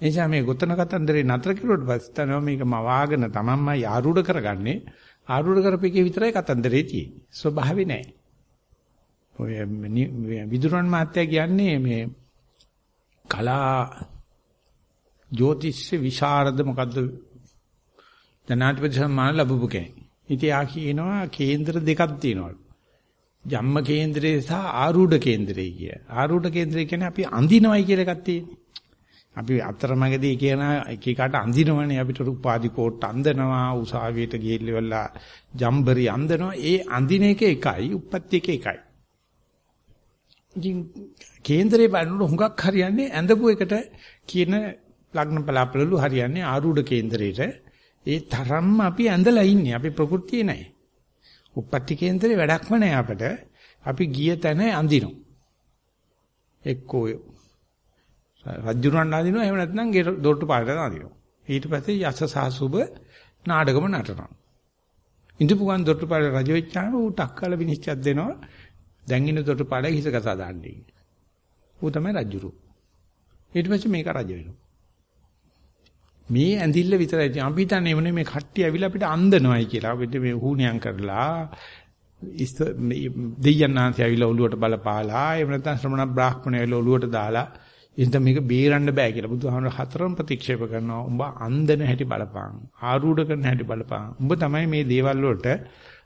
එනිසා මේ ගොතන කතන්දරේ නතර කරුවට පස්සේ තමයි මේක මවාගෙන Tamanමයි ආරූඪ කරගන්නේ ආරූඪ කරපේකේ විතරයි කතන්දරේ තියෙන්නේ. ස්වභාවේ නැහැ. ඔය විදුරන් මාත්‍යා කියන්නේ මේ කලා ජ්‍යොතිෂ විශාරද මොකද්ද ජනාධිපති සම්මාන ලැබපු කෙනෙක්. ඉතින් ආ කියනවා කේන්දර දෙකක් තියෙනවා. ජම්ම කේන්දරේ සහ ආරූඪ කේන්දරේ කිය. ආරූඪ කේන්දරේ කියන්නේ අපි අඳිනවයි කියලා එකක් තියෙන්නේ. අපි අතරමඟදී කියන එක එකට අඳිනවනේ අපිට උපාධි කෝට් අඳිනවා උසාවියට ගිහිල්ලා ජම්බරි අඳිනවා ඒ අඳින එක එකයි උප්පත්ති එක එකයි. ඉතින් කේන්දරේ බලනකොට හුඟක් හරියන්නේ ඇඳපු එකට කියන ලග්න බලාපොරොත්තු හරියන්නේ ආරූඪ කේන්දරේට ඒ තරම්ම අපි ඇඳලා ඉන්නේ අපි ප්‍රകൃතියේ නැහැ. උප්පත්ති කේන්දරේ වැඩක්ම නැහැ අපට. අපි ගිය තැන අඳිනවා. එක්කෝ රජුරන් අඳිනවා එහෙම නැත්නම් දොරටු පාරට අඳිනවා. ඊට පස්සේ යස සාසුබ නාඩගම නටනවා. ඉඳපු ගමන් දොරටු පාරේ රජ වෙච්චාම ඌ ටක්කල විනිශ්චයක් දෙනවා. දැන් ඉන්න දොරටු පාරේ හිස කසා දාන්නේ. ඌ තමයි රජුරු. ඊට පස්සේ මේක රජ වෙනවා. මේ ඇඳිල්ල විතරයි. අපි හිතන්නේ එවනේ මේ කට්ටිය ඇවිල්ලා අපිට අන්දනවයි කියලා. අපිට මේ හුණියම් කරලා දෙයයන්ාන්ති ඇවිල්ලා ඔළුවට බලපාලා එහෙම නැත්නම් ශ්‍රමණ බ්‍රාහ්මණය ඇවිල්ලා ඔළුවට දාලා එහෙනම් මේක බේරන්න බෑ කියලා බුදුහාමර හතරම ප්‍රතික්ෂේප කරනවා. උඹ අන්දන හැටි බලපං. ආරූඪ කරන හැටි බලපං. උඹ තමයි මේ දේවල් වලට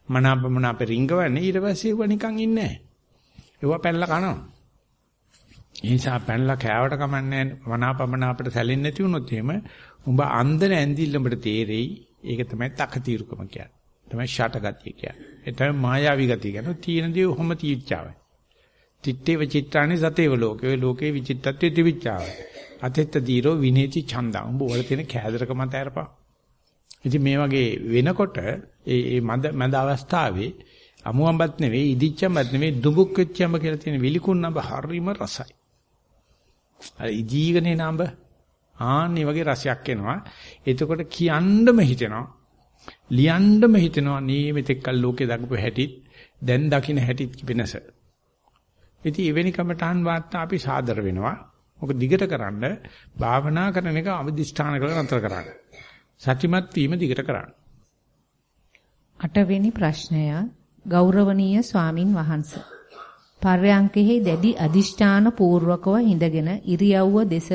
මනාපමන අපේ රිංගවන්නේ. ඊට පස්සේ ඒව නිකන් ඉන්නේ නැහැ. ඒව පැනලා කනවා. ඒ නිසා පැනලා කෑවට කමන්නේ මනාපමන අපිට සැලෙන්නේ නැති වුණොත් එහෙම උඹ අන්දන ඇඳිල්ල උඹට තේරෙයි. ඒක තමයි තකතිරුකම කියන්නේ. තමයි ෂටගතිය කියන්නේ. ඒ තමයි මායාවී ගතිය කියන්නේ. තීන දේ ඔහොම තීච්චාවයි. තිත්තේව චිත්‍රානි සතේව ලෝකේ. ඔය ලෝකේ විචිත්තත්වයේ තිවිච්චාවයි. අතෙත්ත දීරෝ විනේති ඡන්දං. උඹ වල තියෙන කෑදරකම තැරපා. ඉතින් මේ වගේ වෙනකොට ඒ ඒ මද මද අවස්ථාවේ අමුඹත් නෙවෙයි ඉදිච්චඹත් නෙවෙයි දුඹුක් වෙච්චඹ කියලා තියෙන විලිකුණඹ හරිම රසයි. අර ඉදීගනේ නඹ ආන්නේ වගේ රසයක් එනවා. එතකොට කියන්නම හිතෙනවා. ලියන්නම හිතෙනවා මේ මෙතෙක්කල් ලෝකේ දක්වපු හැටිත් දැන් දකින්න හැටිත් වෙනස. ඉතින් එවැනි කමඨාන් වාර්තා අපි සාදර වෙනවා. මොක දිගට කරන්න භාවනා කරන එක අවදිෂ්ඨාන කරලා නතර කරන්න. සත්‍යමත් වීම දිගට කරන්න. අටවෙනි ප්‍රශ්නය ගෞරවනීය ස්වාමින් වහන්සේ. පර්යංකෙහි දැඩි අදිෂ්ඨාන පූර්වකව හිඳගෙන ඉරියව්ව දෙස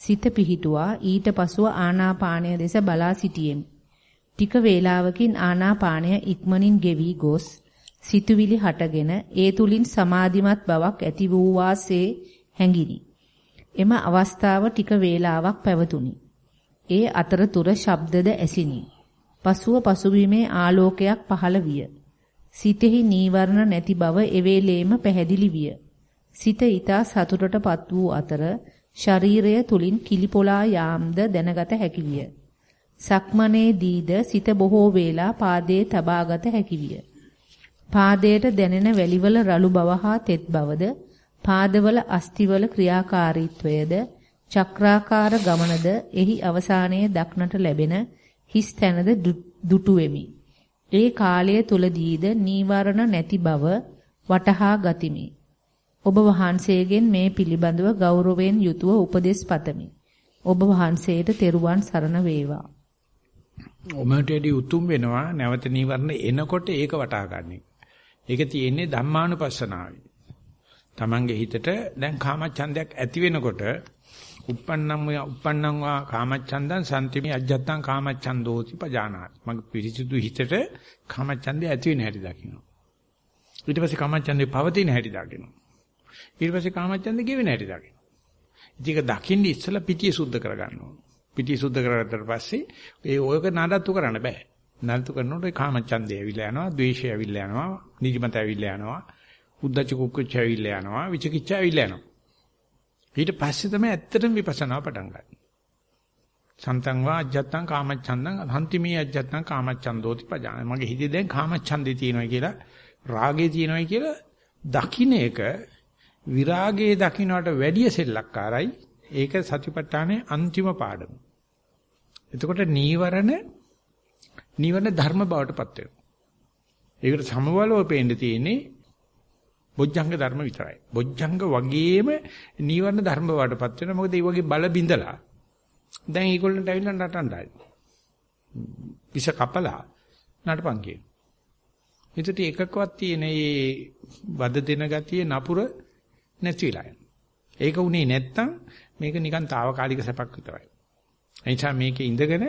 සිත පිහිටුවා ඊට පසුව ආනාපානය දෙස බලා සිටියෙමි. ටික වේලාවකින් ආනාපානය ඉක්මනින් ගෙවි ගොස් සිතුවිලි හටගෙන ඒ තුලින් සමාධිමත් බවක් ඇති වූ වාසේ හැඟිනි. එම අවස්ථාව ටික වේලාවක් පැවතුණි. ඒ අතරතුර ශබ්දද ඇසිනි. පසුව පසුබිමේ ආලෝකයක් පහළ විය. සිතෙහි නීවරණ නැති බව එවේලේම පැහැදිලි විය. සිත ඊතා සතුටටපත් වූ අතර ශරීරය තුලින් කිලිපොලා යාම්ද දැනගත හැකි විය. සක්මනේදීද සිත බොහෝ වේලා පාදයේ තබාගත හැකි විය. පාදයට දැනෙන වැලිවල රළු බව හා තෙත් බවද පාදවල අස්තිවල ක්‍රියාකාරීත්වයද චක්‍රාකාර ගමනද එහි අවසානයේ දක්නට ලැබෙන හිස් තැනද දුටු වෙමි. ඒ කාලය තුලදීද නීවරණ නැති බව වටහා ගතිමි. ඔබ වහන්සේගෙන් මේ පිළිබඳව ගෞරවයෙන් යුතුව උපදෙස් පතමි. ඔබ වහන්සේට තෙරුවන් සරණ වේවා. ඔමටදී උතුම් වෙනවා නැවත නීවරණ එනකොට ඒක වටහා ගන්න. ඒක තියෙන්නේ ධම්මානුපස්සනාවේ. Tamange හිතට දැන් කාමච්ඡන්දයක් ඇති වෙනකොට uppannam uppannam වා කාමච්ඡන්දං සම්තිමි අජ්ජත්තං කාමච්ඡන්දෝති පජානාති. මගේ පිරිසිදු හිතට කාමච්ඡන්දය ඇති වෙන හැටි දකින්න. ඊට පස්සේ කාමච්ඡන්දේ පවතින හැටි දකින්න. ඊට පස්සේ කාමච්ඡන්ද ගෙවෙන හැටි දකින්න. ඉතින් ඒක දකින්න ඉස්සලා පිටිය සුද්ධ කරගන්න ඕන. පිටිය සුද්ධ කරගත්තට පස්සේ ඒ ඔයක නඩත්තු කරන්න බෑ. නඩත්තු කරනකොට ඒ කාමච්ඡන්දය ඇවිල්ලා යනවා, ද්වේෂය ඇවිල්ලා යනවා, නිදිමත ඇවිල්ලා යනවා, උද්දච්ච කුක්කුච්ච ඇවිල්ලා යනවා, විචිකිච්ඡ ඇවිල්ලා යනවා. ඊට පස්සේ තමයි ඇත්තටම විපස්සනා පටන් ගන්න. සන්තං වා අජත්තං කාමච්ඡන්දං හන්තිමේ අජත්තං කාමච්ඡන්දෝති පජාන. මගේ හිතේ දැන් කාමච්ඡන්දේ තියෙනවා කියලා, රාගේ තියෙනවා කියලා දකින්න එක විරාගයේ දකින්නට වැඩිය සෙල්ලක්කාරයි. ඒක සතිපට්ඨානේ අන්තිම පාඩම. එතකොට නීවරණ නීවරණ ධර්ම බවට පත් වෙනවා. ඒකට සමවලව පේන්න තියෙන්නේ බොජ්ජංග ධර්ම විතරයි. බොජ්ජංග වගේම නීවරණ ධර්ම බවට පත් වෙනවා. මොකද ඒ වගේ බල බිඳලා දැන් ඒගොල්ලන්ට ඇවිල්ලා නටන්නයි. පිස කපලා නටපන් කියන. ඒකට එකකවත් තියෙන මේ වද දෙන ගතිය නපුර නැති වෙලා යනවා. ඒක උනේ නැත්තම් මේක නිකන් తాවකාලික සැපක් විතරයි. එනිසා මේකේ ඉඳගෙන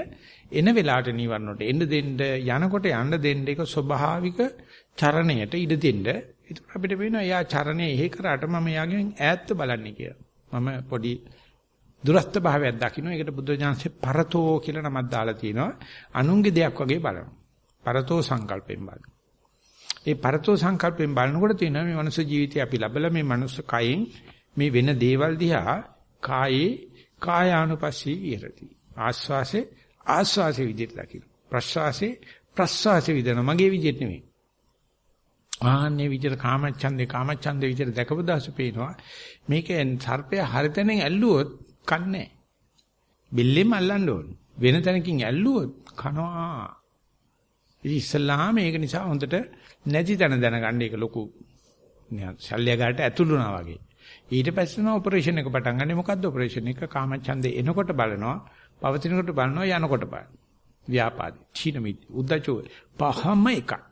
එන වෙලාවට නිවන්නට එන්න දෙන්න යනකොට යන්න දෙන්න ඒක ස්වභාවික චරණයට ඉඩ දෙන්න. ඒක අපිට පේනවා එයා චරණේ එහෙ කරාට මම යාගෙන් ඈත්ව බලන්නේ කියලා. මම පොඩි දුරස්ත භාවයක් දකින්න. ඒකට බුද්ධ ඥානසේ පරතෝ කියලා නමක් දාලා තිනවා. අනුන්ගේ දෙයක් වගේ බලනවා. පරතෝ සංකල්පයෙන් බලනවා. ඒ පරතෝ සංකල්පයෙන් බලනකොට තියෙනවා මේ මනුස්ස ජීවිතය අපි ලැබලා මේ මනුස්ස කයෙන් මේ වෙන දේවල් දිහා කායේ කායානුපස්සී විහෙරති. ආස්වාසේ ආස්වාසේ විදිහට දකින්න. ප්‍රස්වාසේ ප්‍රස්වාසේ විදිහට මගේ විදිහට නෙමෙයි. ආන්නේ විදිහට කාමච්ඡන්දේ කාමච්ඡන්දේ විදිහට දැකපු දාස පේනවා. මේකෙන් සර්පය හරිතෙනෙන් ඇල්ලුවොත් කන්නේ බෙල්ලෙම අල්ලන්න ඕන. වෙන තැනකින් ඇල්ලුවොත් කනවා. ඉතින් ඉස්සල්ලාම මේක නිසා හොඳට නැති තැන දැනගන්න ඒක ලොකු ශල්‍ය ගාට ඇතුළුනා වගේ. ඊට පස්සේ නෝ ඔපරේෂන් එක පටන් ගන්නේ මොකද්ද ඔපරේෂන් එක කාමච්ඡන්දේ එනකොට බලනවා පවතිනකොට බලනවා යනකොට බලනවා ව්‍යාපාදේ චීන මිත් උද්දචෝ පහම එකයි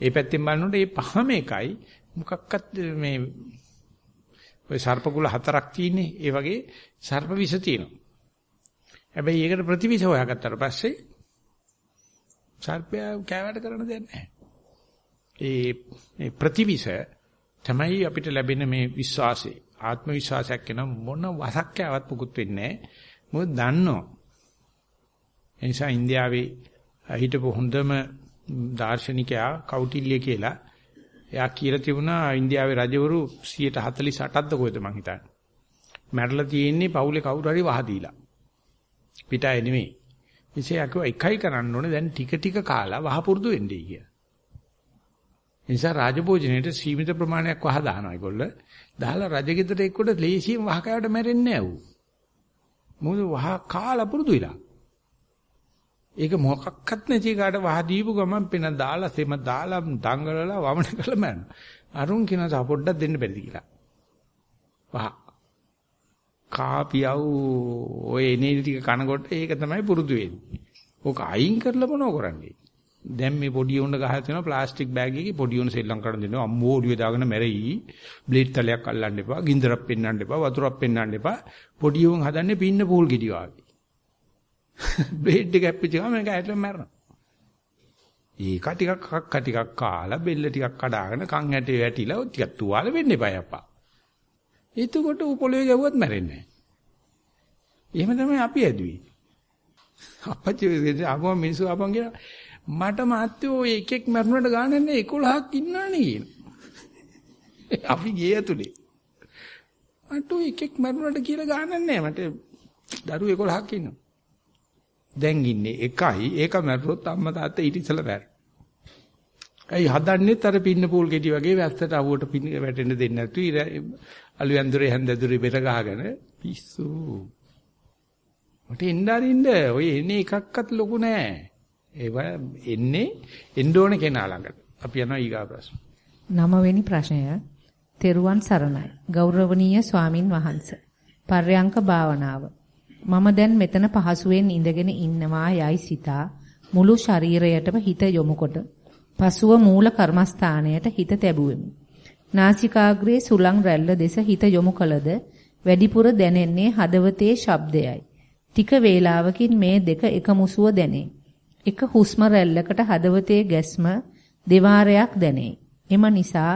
ඒ පැත්තෙන් බලනකොට මේ පහම එකයි මොකක්වත් මේ ඔය සර්පකුල හතරක් තියෙන්නේ ඒ වගේ සර්ප විෂ තියෙනවා හැබැයි ඒකට ප්‍රතිවිෂ හොයාගත්තාට පස්සේ සර්පයා කෑවට කරන්න දෙයක් නැහැ ඒ ප්‍රතිවිෂ තමයි අපිට ලැබෙන මේ විශ්වාසය. ආත්ම විශ්වාසයක් වෙන මොන වසක්කයවත් පුකුත් වෙන්නේ නැහැ. මොකද දන්නෝ. ඒ නිසා ඉන්දියාවේ හිටපු හොඳම දාර්ශනිකයා කෞටිල්‍ය කියලා එයා කියලා තිබුණා ඉන්දියාවේ රජවරු 148ක්ද කොහෙද මං හිතන්නේ. මැරලා තියෙන්නේ පවුලේ කවුරු හරි වහ දීලා. පිටාය නෙමෙයි. ඉතින් අකෝ එකයි කරන්න ඕනේ දැන් ටික ටික කාලා වහ පුරුදු වෙන්නේ කියලා. ඒ නිසා රාජභෝජනයේට සීමිත ප්‍රමාණයක් වහ දානවා ඒගොල්ල. දාලා රජගෙදර එක්කොට ලේසියෙන් වහ කෑවට මැරෙන්නේ නැහැ ඌ. මොකද වහ කාලා පුරුදු වෙලා. ඒක මොකක්වත් නැති කාට වහ දීපු ගමන් පෙන දාලා සෙම දාලා දඟලලා වමන කළ මැරෙන. අරුන් කියන තා පොඩ්ඩක් දෙන්න බැරිද කියලා. වහ කාපියව් ඔය එනේ ටික කනකොට ඒක තමයි පුරුදු වෙන්නේ. ඕක අයින් කරලා මොනව කරන්නේ? දැන් මේ පොඩි උණ්ඩ ගහලා තියෙනවා ප්ලාස්ටික් බෑග් එකේ පොඩි උණ්ඩ සෙල්ලම් කරන් දෙනවා අම්මෝ ඔළුවේ දාගෙන මැරෙයි බ්ලේඩ් තලයක් අල්ලන්න එපා ගින්දරක් පෙන්නන්න එපා වතුරක් පෙන්නන්න එපා පොඩි උන් හදන්නේ පින්න පූල් ගෙඩි වගේ (laughs) බ්ලේඩ් එක ඇප්පිච්ච ගමන් මේක ඇටලම මැරෙනවා ඒක ටිකක් කක්ක ටිකක් කාලා බෙල්ල ටිකක් කඩාගෙන කන් ඇටේ වැටිලා ටිකක් තුවාල වෙන්න එපා යප්පා එතකොට ඌ පොළවේ ගැව්වත් මැරෙන්නේ නැහැ එහෙම තමයි අපි ඇදුවේ අපච්චි ආවම මිනිස්සු ආපන් කියලා මට මාත්‍යෝ එකෙක් මරුණට ගානන්නේ 11ක් ඉන්නානේ කියන. අපි ගියේ ඇතුලේ. මට එකෙක් මරුණට කියලා ගානන්නේ මට දරුවෝ 11ක් ඉන්නවා. දැන් ඉන්නේ එකයි ඒක මරුවොත් අම්මා තාත්තා ඊට ඉස්සලා බෑර. ඇයි හදන්නෙත් අර පින්න පූල් ගෙඩි වගේ වැස්සට අවුවට පින්න වැටෙන්න දෙන්නේ නැතු අලු ඇඳුරේ හැන්දදුරේ බෙර ගහගෙන පිස්සු. මට එන්න අරින්න ඔය එන්නේ එකක්වත් ලොකු නෑ. ඒව එන්නේ එන්න ඕන කෙනා ළඟට. අපි යනවා ඊගා ප්‍රශ්න. නවවෙනි ප්‍රශ්නය. තෙරුවන් සරණයි. ගෞරවනීය ස්වාමින් වහන්සේ. පර්යංක භාවනාව. මම දැන් මෙතන පහසුවෙන් ඉඳගෙන ඉන්නවා යයි සිතා මුළු ශරීරයටම හිත යොමුකොට පසුව මූල කර්මස්ථානයට හිත තැබුවෙමි. නාසිකාග්‍රයේ සුලං රැල්ල දෙස හිත යොමු කළද වැඩිපුර දැනෙන්නේ හදවතේ ශබ්දයයි. ටික වේලාවකින් මේ දෙක එකමුසුව දැනේ. එක හුස්ම රැල්ලකට හදවතේ ගැස්ම දෙවාරයක් දැනේ. එම නිසා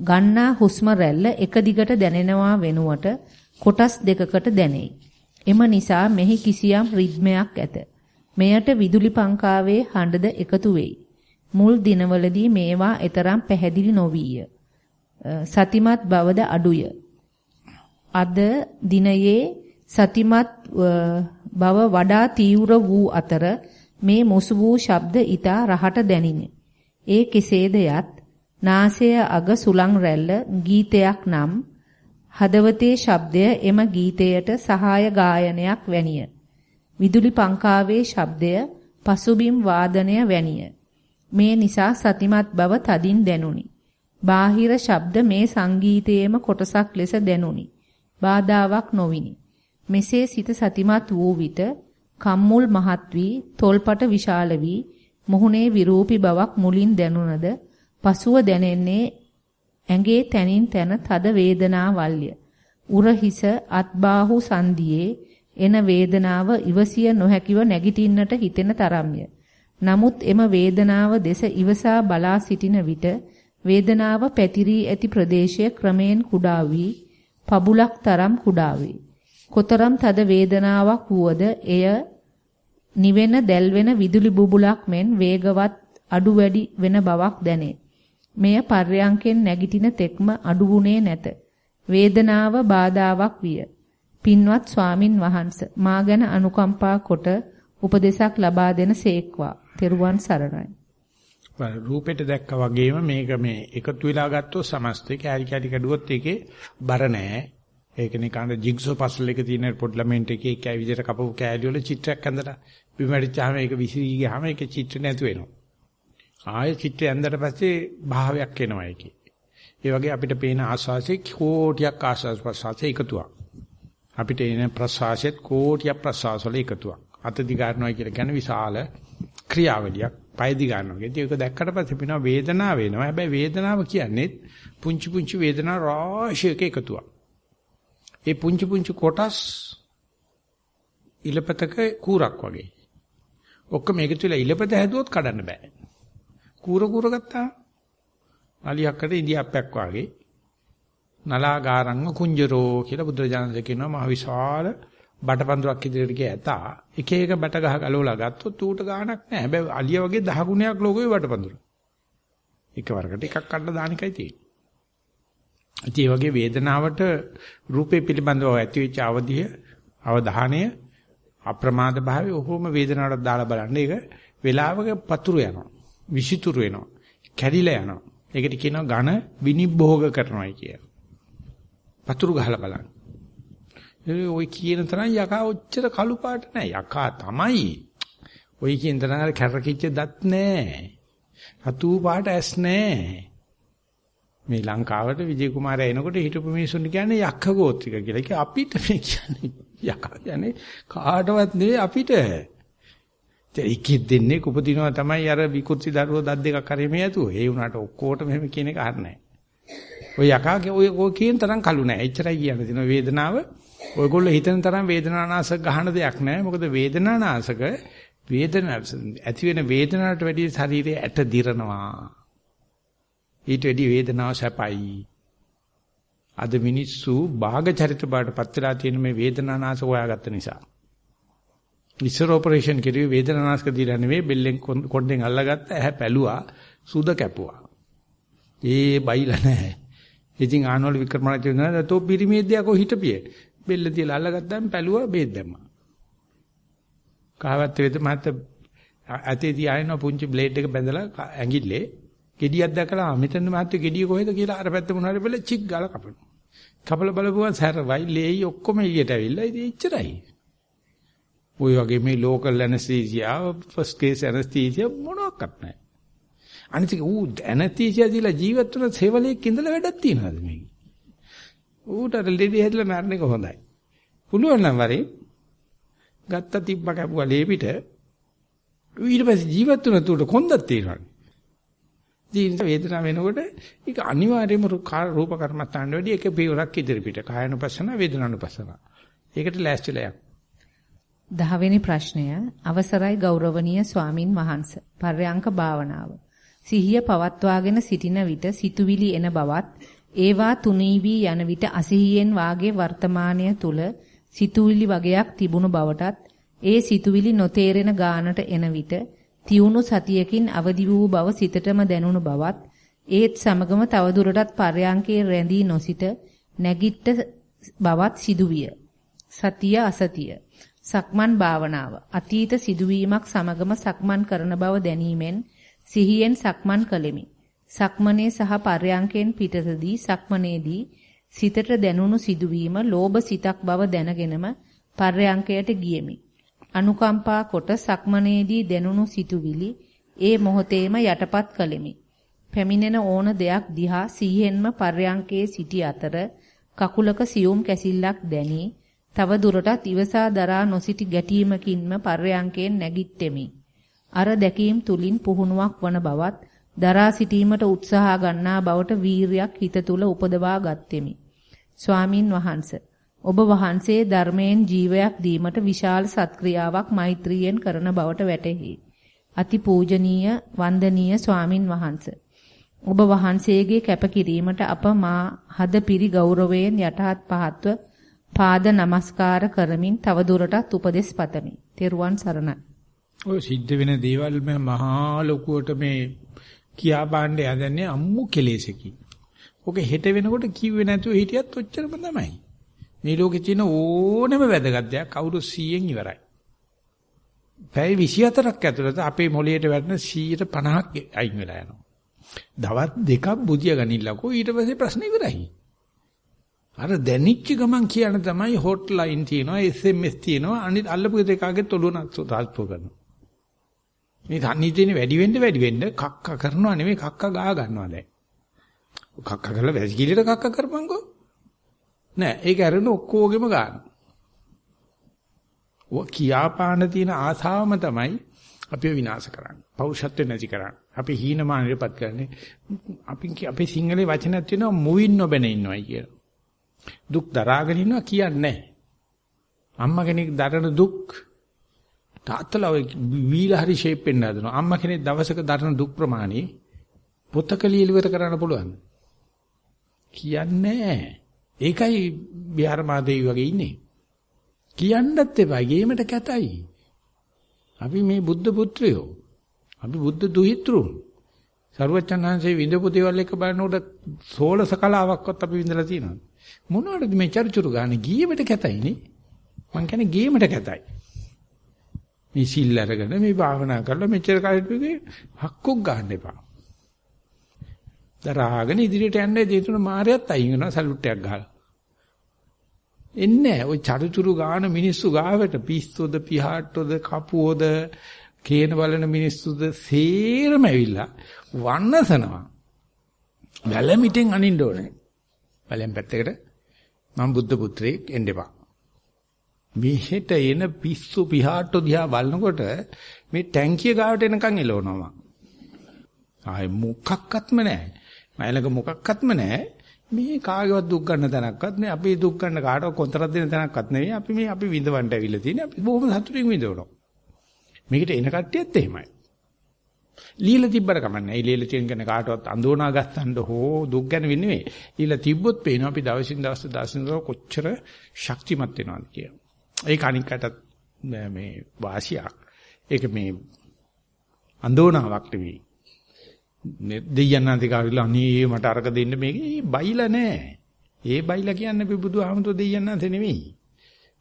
ගන්නා හුස්ම රැල්ල එක දිගට දැනෙනවා වෙනුවට කොටස් දෙකකට දැනේ. එම නිසා මෙහි කිසියම් රිද්මයක් ඇත. මෙයට විදුලි පංකාවේ හඬද එකතු වෙයි. මුල් දිනවලදී මේවා ඊතරම් පැහැදිලි නොවිය. සතිමත් බවද අඩුය. අද දිනයේ සතිමත් බව වඩා තීව්‍ර වූ අතර මේ මුසු වූ ශබ්ද ඊතා රහට දැනිනි. ඒ කෙසේද යත් නාසය අග සුලං රැල්ල ගීතයක් නම් හදවතේ ශබ්දය එම ගීතයට සහාය ගායනයක් වැනිය. විදුලි පංකාවේ ශබ්දය පසුබිම් වාදනය වැනිය. මේ නිසා සතිමත් බව තදින් දැනුනි. බාහිර ශබ්ද මේ සංගීතයේම කොටසක් ලෙස දැනුනි. බාධාවක් නොවිනි. මෙසේ සිත සතිමත් වූ විට කම්මුල් මහත් වී තොල්පට විශාල වී මුහුණේ විරූපී බවක් මුලින් දැනුණද පසුව දැනෙන්නේ ඇඟේ තනින් තන තද වේදනාවල්ය. උර හිස අත්බාහු සංදියේ එන වේදනාව ඉවසිය නොහැකිව නැගිටින්නට හිතෙන තරම්ය. නමුත් එම වේදනාව දෙස ඉවසා බලා සිටින විට වේදනාව පැතිරී ඇති ප්‍රදේශය ක්‍රමයෙන් කුඩා වී පබුලක් තරම් කුඩා වේ. කොතරම් තද වේදනාවක් වුවද එය නිවෙන දැල්වෙන විදුලි බුබුලක් මෙන් වේගවත් අඩු වැඩි වෙන බවක් දැනේ. මෙය පර්යංකෙන් නැගිටින තෙක්ම අඩු වුණේ නැත. වේදනාව බාධාවක් විය. පින්වත් ස්වාමින් වහන්සේ මා ගැන අනුකම්පා කොට උපදේශක් ලබා දෙන සේක්වා. තෙරුවන් සරණයි. රූපෙට දැක්කා වගේම මේක මේ එකතු වෙලා ගත්තොත් සමස්තේ කැරි කැටි කැඩුවොත් ඒකේ බර නැහැ. ඒක නිකන් ජිග්සෝ පස්ල් එකේ තියෙන පොඩි ළමෙන්ට එකේ කෑ විදිහට කපපු කෑලි වල චිත්‍රයක් ඇඳලා බිමරිච්චාම ඒක විසිරී ගියාම ඒකේ චිත්‍ර නැතු වෙනවා. ආයෙ චිත්‍රය ඇඳලා පස්සේ භාවයක් එනවා ඒකේ. ඒ වගේ අපිට පේන ආස්වාසේ කෝටියක් ආස්වාස් ප්‍රසවාසයේ එකතුවක්. අපිට එන ප්‍රසවාසෙත් කෝටියක් ප්‍රසවාස වල එකතුවක්. අත දිගාරනවා කියලා කියන්නේ විශාල ක්‍රියාවලියක්. පය දිගාරනවා. ඉතින් ඒක දැක්කට පස්සේ පිනවා වේදනාව වෙනවා. හැබැයි වේදනාව කියන්නේ පුංචි පුංචි වේදනා රාශියක එකතුවක්. ඒ පුංචි පුංචි කොටස් ඉලපතක කූරක් වගේ. ඔක්කොම එකතු වෙලා ඉලපත හැදුවොත් කඩන්න බෑ. කූර කූර ගත්තා. අලියක්කට ඉදියප්පයක් වගේ. නලාගාරංග කුංජරෝ කියලා බුදුරජාණන් කියනවා මහ විශාල බටපන්දුරක් ඉදිරියට ගිය ඇතා එක එක බට ගහ ගලවලා ගත්තොත් ඌට ගාණක් නැහැ. හැබැයි අලිය වගේ දහ ගුණයක් ලෝකෙ බටපන්දුර. එකවරකට එකක් කඩලා දාන එකයි තියෙන්නේ. ඉතින් වගේ වේදනාවට රූපේ පිළිබඳව ඇතිවෙච්ච අවධිය අවධානය අප්‍රමාද භාවය ඔහොම වේදනාවට දාලා බලන්න ඒක වේලාවක පතුරු යනවා විසිතුරු වෙනවා කැඩිලා යනවා ඒකට කියනවා ඝන විනිභෝග කරනවායි කිය. පතුරු ගහලා බලන්න. ඒ ඔය කියන තරම් යකා ඔච්චර කළු පාට නෑ යකා තමයි. ඔය කියන තරම් අර කැරකිච්ච දත් නෑ. රතු පාට ඇස් නෑ. මේ ලංකාවට විජේ කුමාරයා එනකොට හිටපු මිනිස්සුන්ට කියන්නේ යක්ඛ ගෝත්‍රික කියලා. ඒක අපිට මේ කියන්නේ යකා කියන්නේ කාටවත් නෙවෙයි අපිට. ඒ ඉක්කෙක් දෙන්නේ උපදිනවා තමයි අර විකෘති දරුවෝ දත් දෙකක් හරි මේ ඇතුව. ඒ වුණාට ඔක්කොටම මෙහෙම කියන එක හරිනේ. ඔය යකාගේ ඔය ඔය කියන තරම් කළු නෑ. එච්චරයි කියන්න තියෙන වේදනාව. ඔයගොල්ලෝ හිතන තරම් වේදනානාශක ගහන දෙයක් නෑ. මොකද වේදනානාශක වේදනාව ඇති වෙන වේදනාවට වැඩිය ශරීරයේ ඇට දිරනවා. ඊට වැඩි වේදනාව සැපයි. අද මිනිස්සු භාග චරිත බාටපත් වෙලා තියෙන මේ වේදනානාශක හොයාගත්ත නිසා. ඉස්සර ඔපරේෂන් කිරුවේ වේදනානාශක දීලා නෙවෙයි බෙල්ලෙන් කොණ්ඩෙන් අල්ලගත්ත ඇහැ පැලුවා සුද කැපුවා. ඒ බයිලා නැහැ. ඉතින් ආනෝල් වික්‍රමරාජ කියනවා තෝ පිරිමේද්දයා කො හිටපියේ. බෙල්ල තියලා අල්ලගත්තාම පැලුවා බේත් දැම්මා. කහවත් වේද මහත් ඇතේ තියාගෙන පුංචි බ්ලේඩ් එක බැඳලා ඇඟිල්ලේ gediyak දැකලා මෙතන මහත්තයෝ gediy කොහෙද කියලා අර පැත්ත මොනවාරි බෙල්ල චික් ගාලා කපනවා. කපල බලපුවා සැරවයි ලේයි ඔක්කොම එළියට ඇවිල්ලා ඉතින් එච්චරයි. ওই වගේ මේ local anaesthesia first case anaesthesia මොනවත් නැහැ. අනිත් එක ඌ ඇනස්තීසියා දීලා ජීවත් වෙන සේවලයක ඉඳලා වැඩක් තියනවාද මේක? ඌට ලෙඩි හැදලා මරණ එක හොඳයි. පුළුවන් නම් වරේ ගත්ත තිබ්බ කැපුවා ලේ පිට ඊට පස්සේ ජීවත් වෙන තුට කොන්දක් තියෙනවා. ජීවිත වේදනාව වෙනකොට ඒක අනිවාර්යයෙන්ම රූප කර්මස්ථාන වලදී එක පියවරක් ඉදිරි පිට කායනුපස්සන වේදනානුපස්සන. ඒකට ලෑස්තිලා යන්න. දහවෙනි ප්‍රශ්නය. අවසරයි ගෞරවනීය ස්වාමින් වහන්ස. පර්යංක භාවනාව. සිහිය පවත්වාගෙන සිටින විට සිතුවිලි එන බවත් ඒවා තුනී වී යන විට අසිහියෙන් වාගේ වර්තමානය තුල සිතුවිලි වගයක් තිබුණු බවටත් ඒ සිතුවිලි නොතේරෙන ගානට එන විට තියුණු සතියකින් අවදි වූ බව සිතටම දැනුණු බවත් ඒත් සමගම තවදුරටත් පර්යංකේ රැඳී නොසිට නැගිට බවත් සිදුවිය. සතිය අසතිය. සක්මන් භාවනාව අතීත සිදුවීමක් සමගම සක්මන් කරන බව දැනීමෙන් සිහියෙන් සක්මන් කළෙමි. සක්මනේ සහ පර්යංකෙන් පිටතදී සක්මනේදී සිතට දැනුණු සිදුවීම ලෝභ සිතක් බව දැනගෙනම පර්යංකයට ගියෙමි. අනුකම්පා කොට සක්මනේදී දැනුණු සිතුවිලි ඒ මොහොතේම යටපත් කළෙමි. පැමිණෙන ඕන දෙයක් දිහා සිහියෙන්ම පර්යංකයේ සිටි අතර කකුලක සියුම් කැසිල්ලක් දැනී තව දුරටත් ඉවසා දරා නොසිටි ගැටීමකින්ම පර්යංකයෙන් නැගිට්ටෙමි. අර දැකීම් තුලින් පුහුණුවක් වන බවත් දරා සිටීමට උත්සාහ ගන්නා බවට වීරියක් හිත තුල උපදවා ගත්ෙමි. ස්වාමින් වහන්සේ ඔබ වහන්සේ ධර්මයෙන් ජීවයක් දීමට විශාල සත්ක්‍රියාවක් මෛත්‍රියෙන් කරන බවට වැටහි. අති පූජනීය වන්දනීය ස්වාමින් වහන්සේ. ඔබ වහන්සේගේ කැපකිරීමට අප මා හදපිරි ගෞරවයෙන් යටහත් පහත්ව පාද නමස්කාර කරමින් තවදුරටත් උපදෙස් පතමි. තෙරුවන් සරණයි. ඔය සිද්ධ වෙන දේවල් මේ මහා ලොකුවට මේ කියා බාණ්ඩ යදන්නේ අම්මු කෙලෙසකි. ඔක හෙට වෙනකොට කිව්වේ නැතුව හිටියත් ඔච්චරම තමයි. මේ ලෝකේ තියෙන ඕනම වැදගත් දෙයක් අවුරුදු 100න් ඉවරයි. පැය 24ක් ඇතුළත අපේ මොළයට වැටෙන 150ක් අයින් වෙලා යනවා. දවස් දෙකක් බුදිය ගනින්නකෝ ඊට පස්සේ ප්‍රශ්න ඉවරයි. අර දැනිච්ච ගමන් කියන තමයි හොට්ලයින් තියෙනවා SMS තියෙනවා අනිත් අල්ලපු දෙකාගෙත් ඔළුව නස්සෝ තාල්පෝ කරනවා. මේ තන්නේ වැඩි වෙන්න වැඩි වෙන්න කක්ක කරනවා නෙමෙයි කක්ක ගා ගන්නවා දැන්. කක්ක කරලා වැසිකිළියට කක්ක කරපන්කෝ. නෑ ඒක අරන ඔක්කොගෙම ගන්න. ඔය කියාපාන තියෙන ආසාවම තමයි අපිව විනාශ කරන්නේ. පෞරුෂත්වෙ නැති කරන්නේ. අපි හීනමානෙටපත් කරන්නේ. අපි අපේ සිංහලේ වචනයක් තියෙනවා මුවින් නොබැන ඉන්නවයි කියලා. දුක් දරාගෙන ඉන්නවා කියන්නේ අම්මා කෙනෙක් දරන දුක් තාත්තලා ඔය වීලා හරි ෂේප් වෙන්න හදනවා. අම්මා කෙනෙක් දවසක දරන දුක් ප්‍රමාණය පොතක ලියලිවර කරන්න පුළුවන්. කියන්නේ ඒකයි බිහාර මාදේවි වගේ ඉන්නේ. කියන්නත් එපා. ගේමට කැතයි. අපි මේ බුද්ධ පුත්‍රයෝ. අපි බුද්ධ දුහිතෘන්. සරුවචනහන්සේ විඳපු දේවල් එක බලනකොට සෝලස කලාවක්වත් අපි විඳලා තියෙනවා. මොනවටද මේ චරිචුරු ගන්න ගියේමට කැතයිනේ. මං කියන්නේ ගේමට කැතයි. මේ සිල් අරගෙන මේ භාවනා කරලා මෙච්චර කාලෙට හක්කුක් ගන්න එපා. දරාගෙන ඉදිරියට යන්නේ දේතුන මායයත් අයින් වෙනවා සලුට් එකක් ගහලා. එන්නේ ඔය චරුචුරු ගාන මිනිස්සු ගාවට පිස්සුද පිහාට්ටොද කපුවෝද කේන බලන මිනිස්සුද සේරම ඇවිල්ලා වන්නසනවා. වැලමිටෙන් අනින්න ඕනේ. බලෙන් පැත්තකට මම බුද්ධ පුත්‍රයෙක් එන්න එපා. මෙහෙට එන පිස්සු පිහාට්ටෝ දිහා බලනකොට මේ ටැංකිය ගාවට එනකන් එලවනවා මම. ආයේ මොකක්වත්ම නැහැ. මයිලක මොකක්වත්ම නැහැ. මේ කාගේවත් දුක් ගන්න තැනක්වත් මේ අපි දුක් ගන්න කාටවත් කොන්තරත් දෙන තැනක්වත් නෙවෙයි. අපි මේ අපි විඳවන්න ඇවිල්ලා තියෙන්නේ. අපි බොහොම සතුටින් විඳවනවා. මේකට එන කට්ටියත් එහෙමයි. ලීලා තිබ්බර කමන්නේ. ඒ ලීලා තියෙන කෙන කාටවත් අඳෝනා ගස්සන්න හෝ දුක් ගැන වෙන්නේ නෙවෙයි. ලීලා තිබ්බොත් පේනවා අපි දවසින් දවස දවසින් දවස කොච්චර ශක්තිමත් වෙනවද කියලා. ඒක අනිකටත් මේ වාසියක්. ඒක මේ අඳෝනාවක් නෙවෙයි. දෙයයන්ාන්ති කාවිලා අනේ මට අරක දෙන්න මේක බයිලා නෑ. ඒ බයිලා කියන්නේ අපි බුදුහාමුදුර දෙයයන්ාන්ත නෙවෙයි.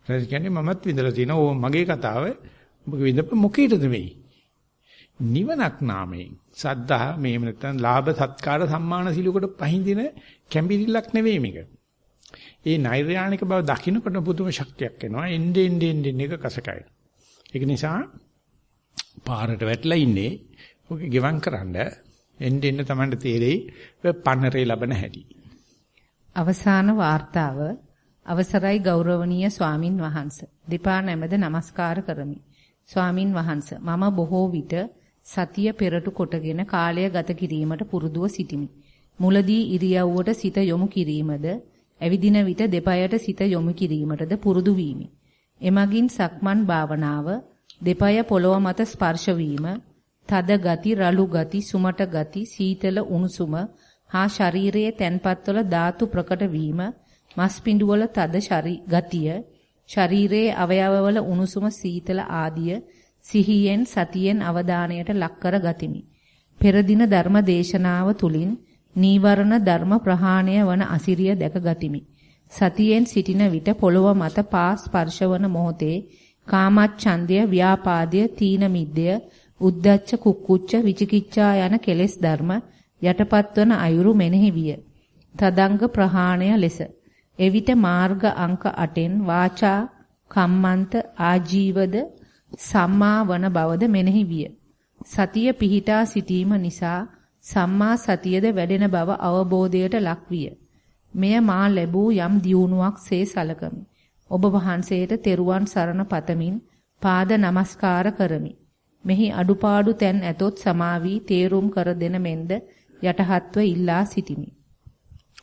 ඊට කියන්නේ මමත් විඳලා තියෙනවා. ඕ මගේ කතාව ඔබ විඳප මොකීටද මේ? නිවනක් නාමයෙන් සද්ධා මේව නැත්නම් ලාභ සත්කාර සම්මාන සිලුකට පහඳින කැඹිරිල්ලක් නෙවෙයි මේක. ඒ නෛර්යානික බව දකින්නකොට පුදුම ශක්තියක් එනවා. එnde ende ende එක කසකයි. ඒක නිසා පාරට වැටලා ඉන්නේ ඔක ගෙවම් කරන්න එnde ende තමයි තේරෙයි පනරේ ලබන හැටි. අවසාන වார்த்தාව අවසරයි ගෞරවනීය ස්වාමින් වහන්සේ. දෙපා නැමද নমස්කාර කරමි. ස්වාමින් වහන්සේ මම බොහෝ විට සතිය පෙරටු කොටගෙන කාලය ගත කිරීමට පුරුදුව සිටිමි. මුලදී ඉරියව්වට සිත යොමු කිරීමද, ඇවිදින විට දෙපයට සිත යොමු කිරීමටද පුරුදු වීමි. එමගින් සක්මන් භාවනාව දෙපය පොළොව මත ස්පර්ශ වීම තද ගති, රළු ගති, සුමට ගති, සීතල උණුසුම හා ශරීරයේ තැන්පත්වල ධාතු ප්‍රකට වීම, මස් පිඬුවල තද ගතිය, ශරීරයේ අවයවවල උණුසුම සීතල ආදිය සිහියෙන් සතියෙන් අවධානයට ලක් කර ගතිමි. පෙර දින ධර්ම දේශනාව තුලින් නීවරණ ධර්ම ප්‍රහාණය වන අසිරිය දැක ගතිමි. සතියෙන් සිටින විට පොළොව මත පා ස්පර්ශවන මොහොතේ කාමච්ඡන්දය, ව්‍යාපාදය, තීන මිද්දය, උද්දච්ච කුක්කුච්ච විචිකිච්ඡා යන කෙලෙස් ධර්ම යටපත් වන අයුරු මෙනෙහි විය. තදංග ප්‍රහාණය ලෙස. එවිට මාර්ග අංක 8න් වාචා කම්මන්ත ආජීවද සම්මා වන බවද මෙනෙහි විය. සතිය පිහිටා සිටීම නිසා සම්මා සතියද වැඩෙන බව අවබෝධයට ලක්විය. මෙය මා ලැබූ යම් දියුණුවක් සේ සලකමි. ඔබ වහන්සේට තෙරුවන් සරණ පතමින් පාද නමස්කාර කරමි. මෙහි අඩුපාඩු තැන් ඇතොත් සමාවී තේරුම් කර දෙන මෙන්ද යටහත්ව ඉල්ලා සිටිමි.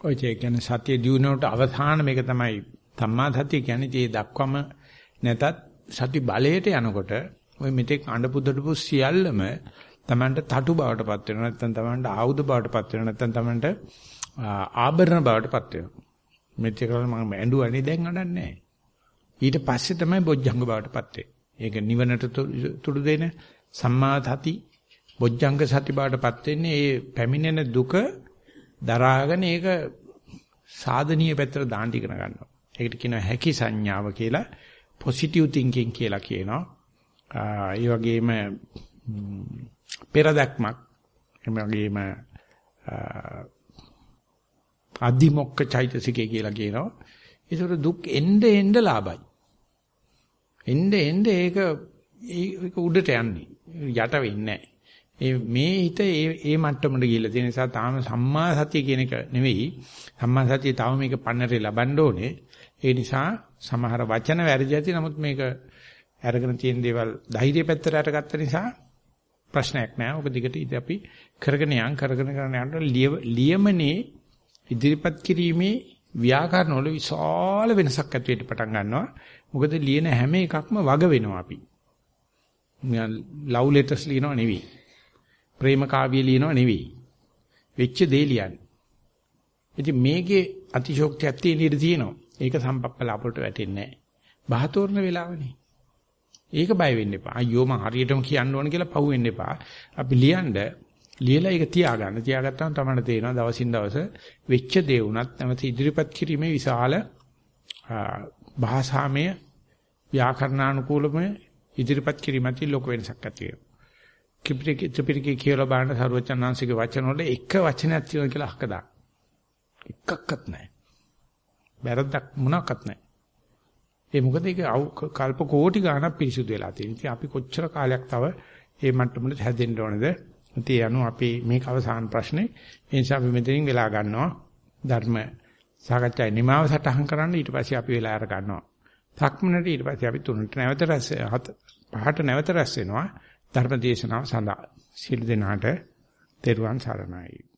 ඔය කියන්නේ සතිය දිනුවට අවසාන මේක තමයි සම්මා සතිය කියන්නේ ඒ දක්වම නැතත් සති බලයට යනකොට ඔය මෙතෙක් අඬ පුදටපු සියල්ලම Tamanට තටු බවටපත් වෙනවා නැත්නම් Tamanට ආයුධ බවටපත් වෙනවා නැත්නම් Tamanට ආභරණ බවටපත් වෙනවා. මෙච්චර කල මම ඇඬුවනේ දැන් අඬන්නේ ඊට පස්සේ තමයි බොජ්ජංග බවටපත් වෙන්නේ. ඒක නිවනට තුඩු දෙන සම්මා සති බොජ්ජංග සති බවටපත් වෙන්නේ ඒ පැමිණෙන දුක දරාගෙන ඒක සාධනීය පැත්තට දාන්න ඉගෙන ගන්නවා. ඒකට කියනවා හැකි සංඥාව කියලා පොසිටිව් තින්කින් කියලා කියනවා. ඒ වගේම පෙරදක්මක් එම වගේම අදිමොක්ක චෛතසිකය කියලා කියනවා. ඒතර දුක් එnde එnde ලාභයි. එnde එnde ඒක ඒක උඩට යන්නේ. යට වෙන්නේ ඒ මේ හිත ඒ ඒ මට්ටමට ගිහිල්ලා තියෙන නිසා තාම සම්මා සතිය කියන එක නෙවෙයි. සම්මා සතිය තාම මේක පන්නරේ ලබන්න ඕනේ. ඒ නිසා සමහර වචන වැරදි ඇති නමුත් මේක අරගෙන තියෙන දේවල් ධෛර්ය පැත්තට අරගත්ත නිසා ප්‍රශ්නයක් නෑ. ඔක දිගට ඉතින් අපි කරගෙන යන් කරගෙන කරගෙන යනකොට ලියමනේ ඉදිරිපත් කිරීමේ ව්‍යාකරණ වල විශාල වෙනසක් ඇති වෙන්න පටන් ගන්නවා. මොකද ලියන හැම එකක්ම වග වෙනවා අපි. ලව් ලෙටර්ස් ලියනවා නෙවෙයි. ප්‍රේම කාව්‍ය ලියනවා නෙවෙයි. වෙච්ච දේ ලියන්නේ. ඉතින් මේකේ අතිශෝක්තියක් තියෙන ඉඩ තියෙනවා. ඒක සම්පප්පලාපලට වැටෙන්නේ නැහැ. බහතෝරන වෙලාවනේ. ඒක බය වෙන්න එපා. අයියෝ මං හරියටම කියන්න ඕන කියලා පහු වෙන්න එපා. අපි ලියන්න ලියලා ඒක තියාගන්න. තියාගත්තාම තමයි තේරෙනවා දවසින් දවස වෙච්ච දේ වුණත් නැවත ඉදිරිපත් කිරීමේ විශාල භාෂාමය ව්‍යාකරණානුකූලම ඉදිරිපත් කිරීමත් ලොකු වෙනසක් ඇති වෙනවා. ත්‍රිපිටකේ කියලා බලන සරුවචනාංශික වචන වල එක වචනයක් තියෙනවා කියලා අහක දාන්න. එකක්වත් නැහැ. බැරද්දක් මොනක්වත් නැහැ. ඒ මොකද ඒක කල්ප කෝටි ගණක් පිරිසුදු වෙලා තියෙනවා. ඉතින් අපි කොච්චර කාලයක් තව මේ මට්ටමට හැදෙන්න ඕනද? ඉතින් අනු අපි මේක අවසාන ප්‍රශ්නේ. ඒ නිසා අපි මෙතනින් වෙලා ගන්නවා. ධර්ම සාකච්ඡාවේ නිමාව සටහන් කරන්න ඊට පස්සේ අපි වෙලා අර ගන්නවා. සක්මනට ඊට පස්සේ අපි තුනට නැවත රැස් පහට නැවත රැස් වෙනවා. ධර්ම දේශනාව සඳහා. සියලු දෙනාට තෙරුවන් සරණයි.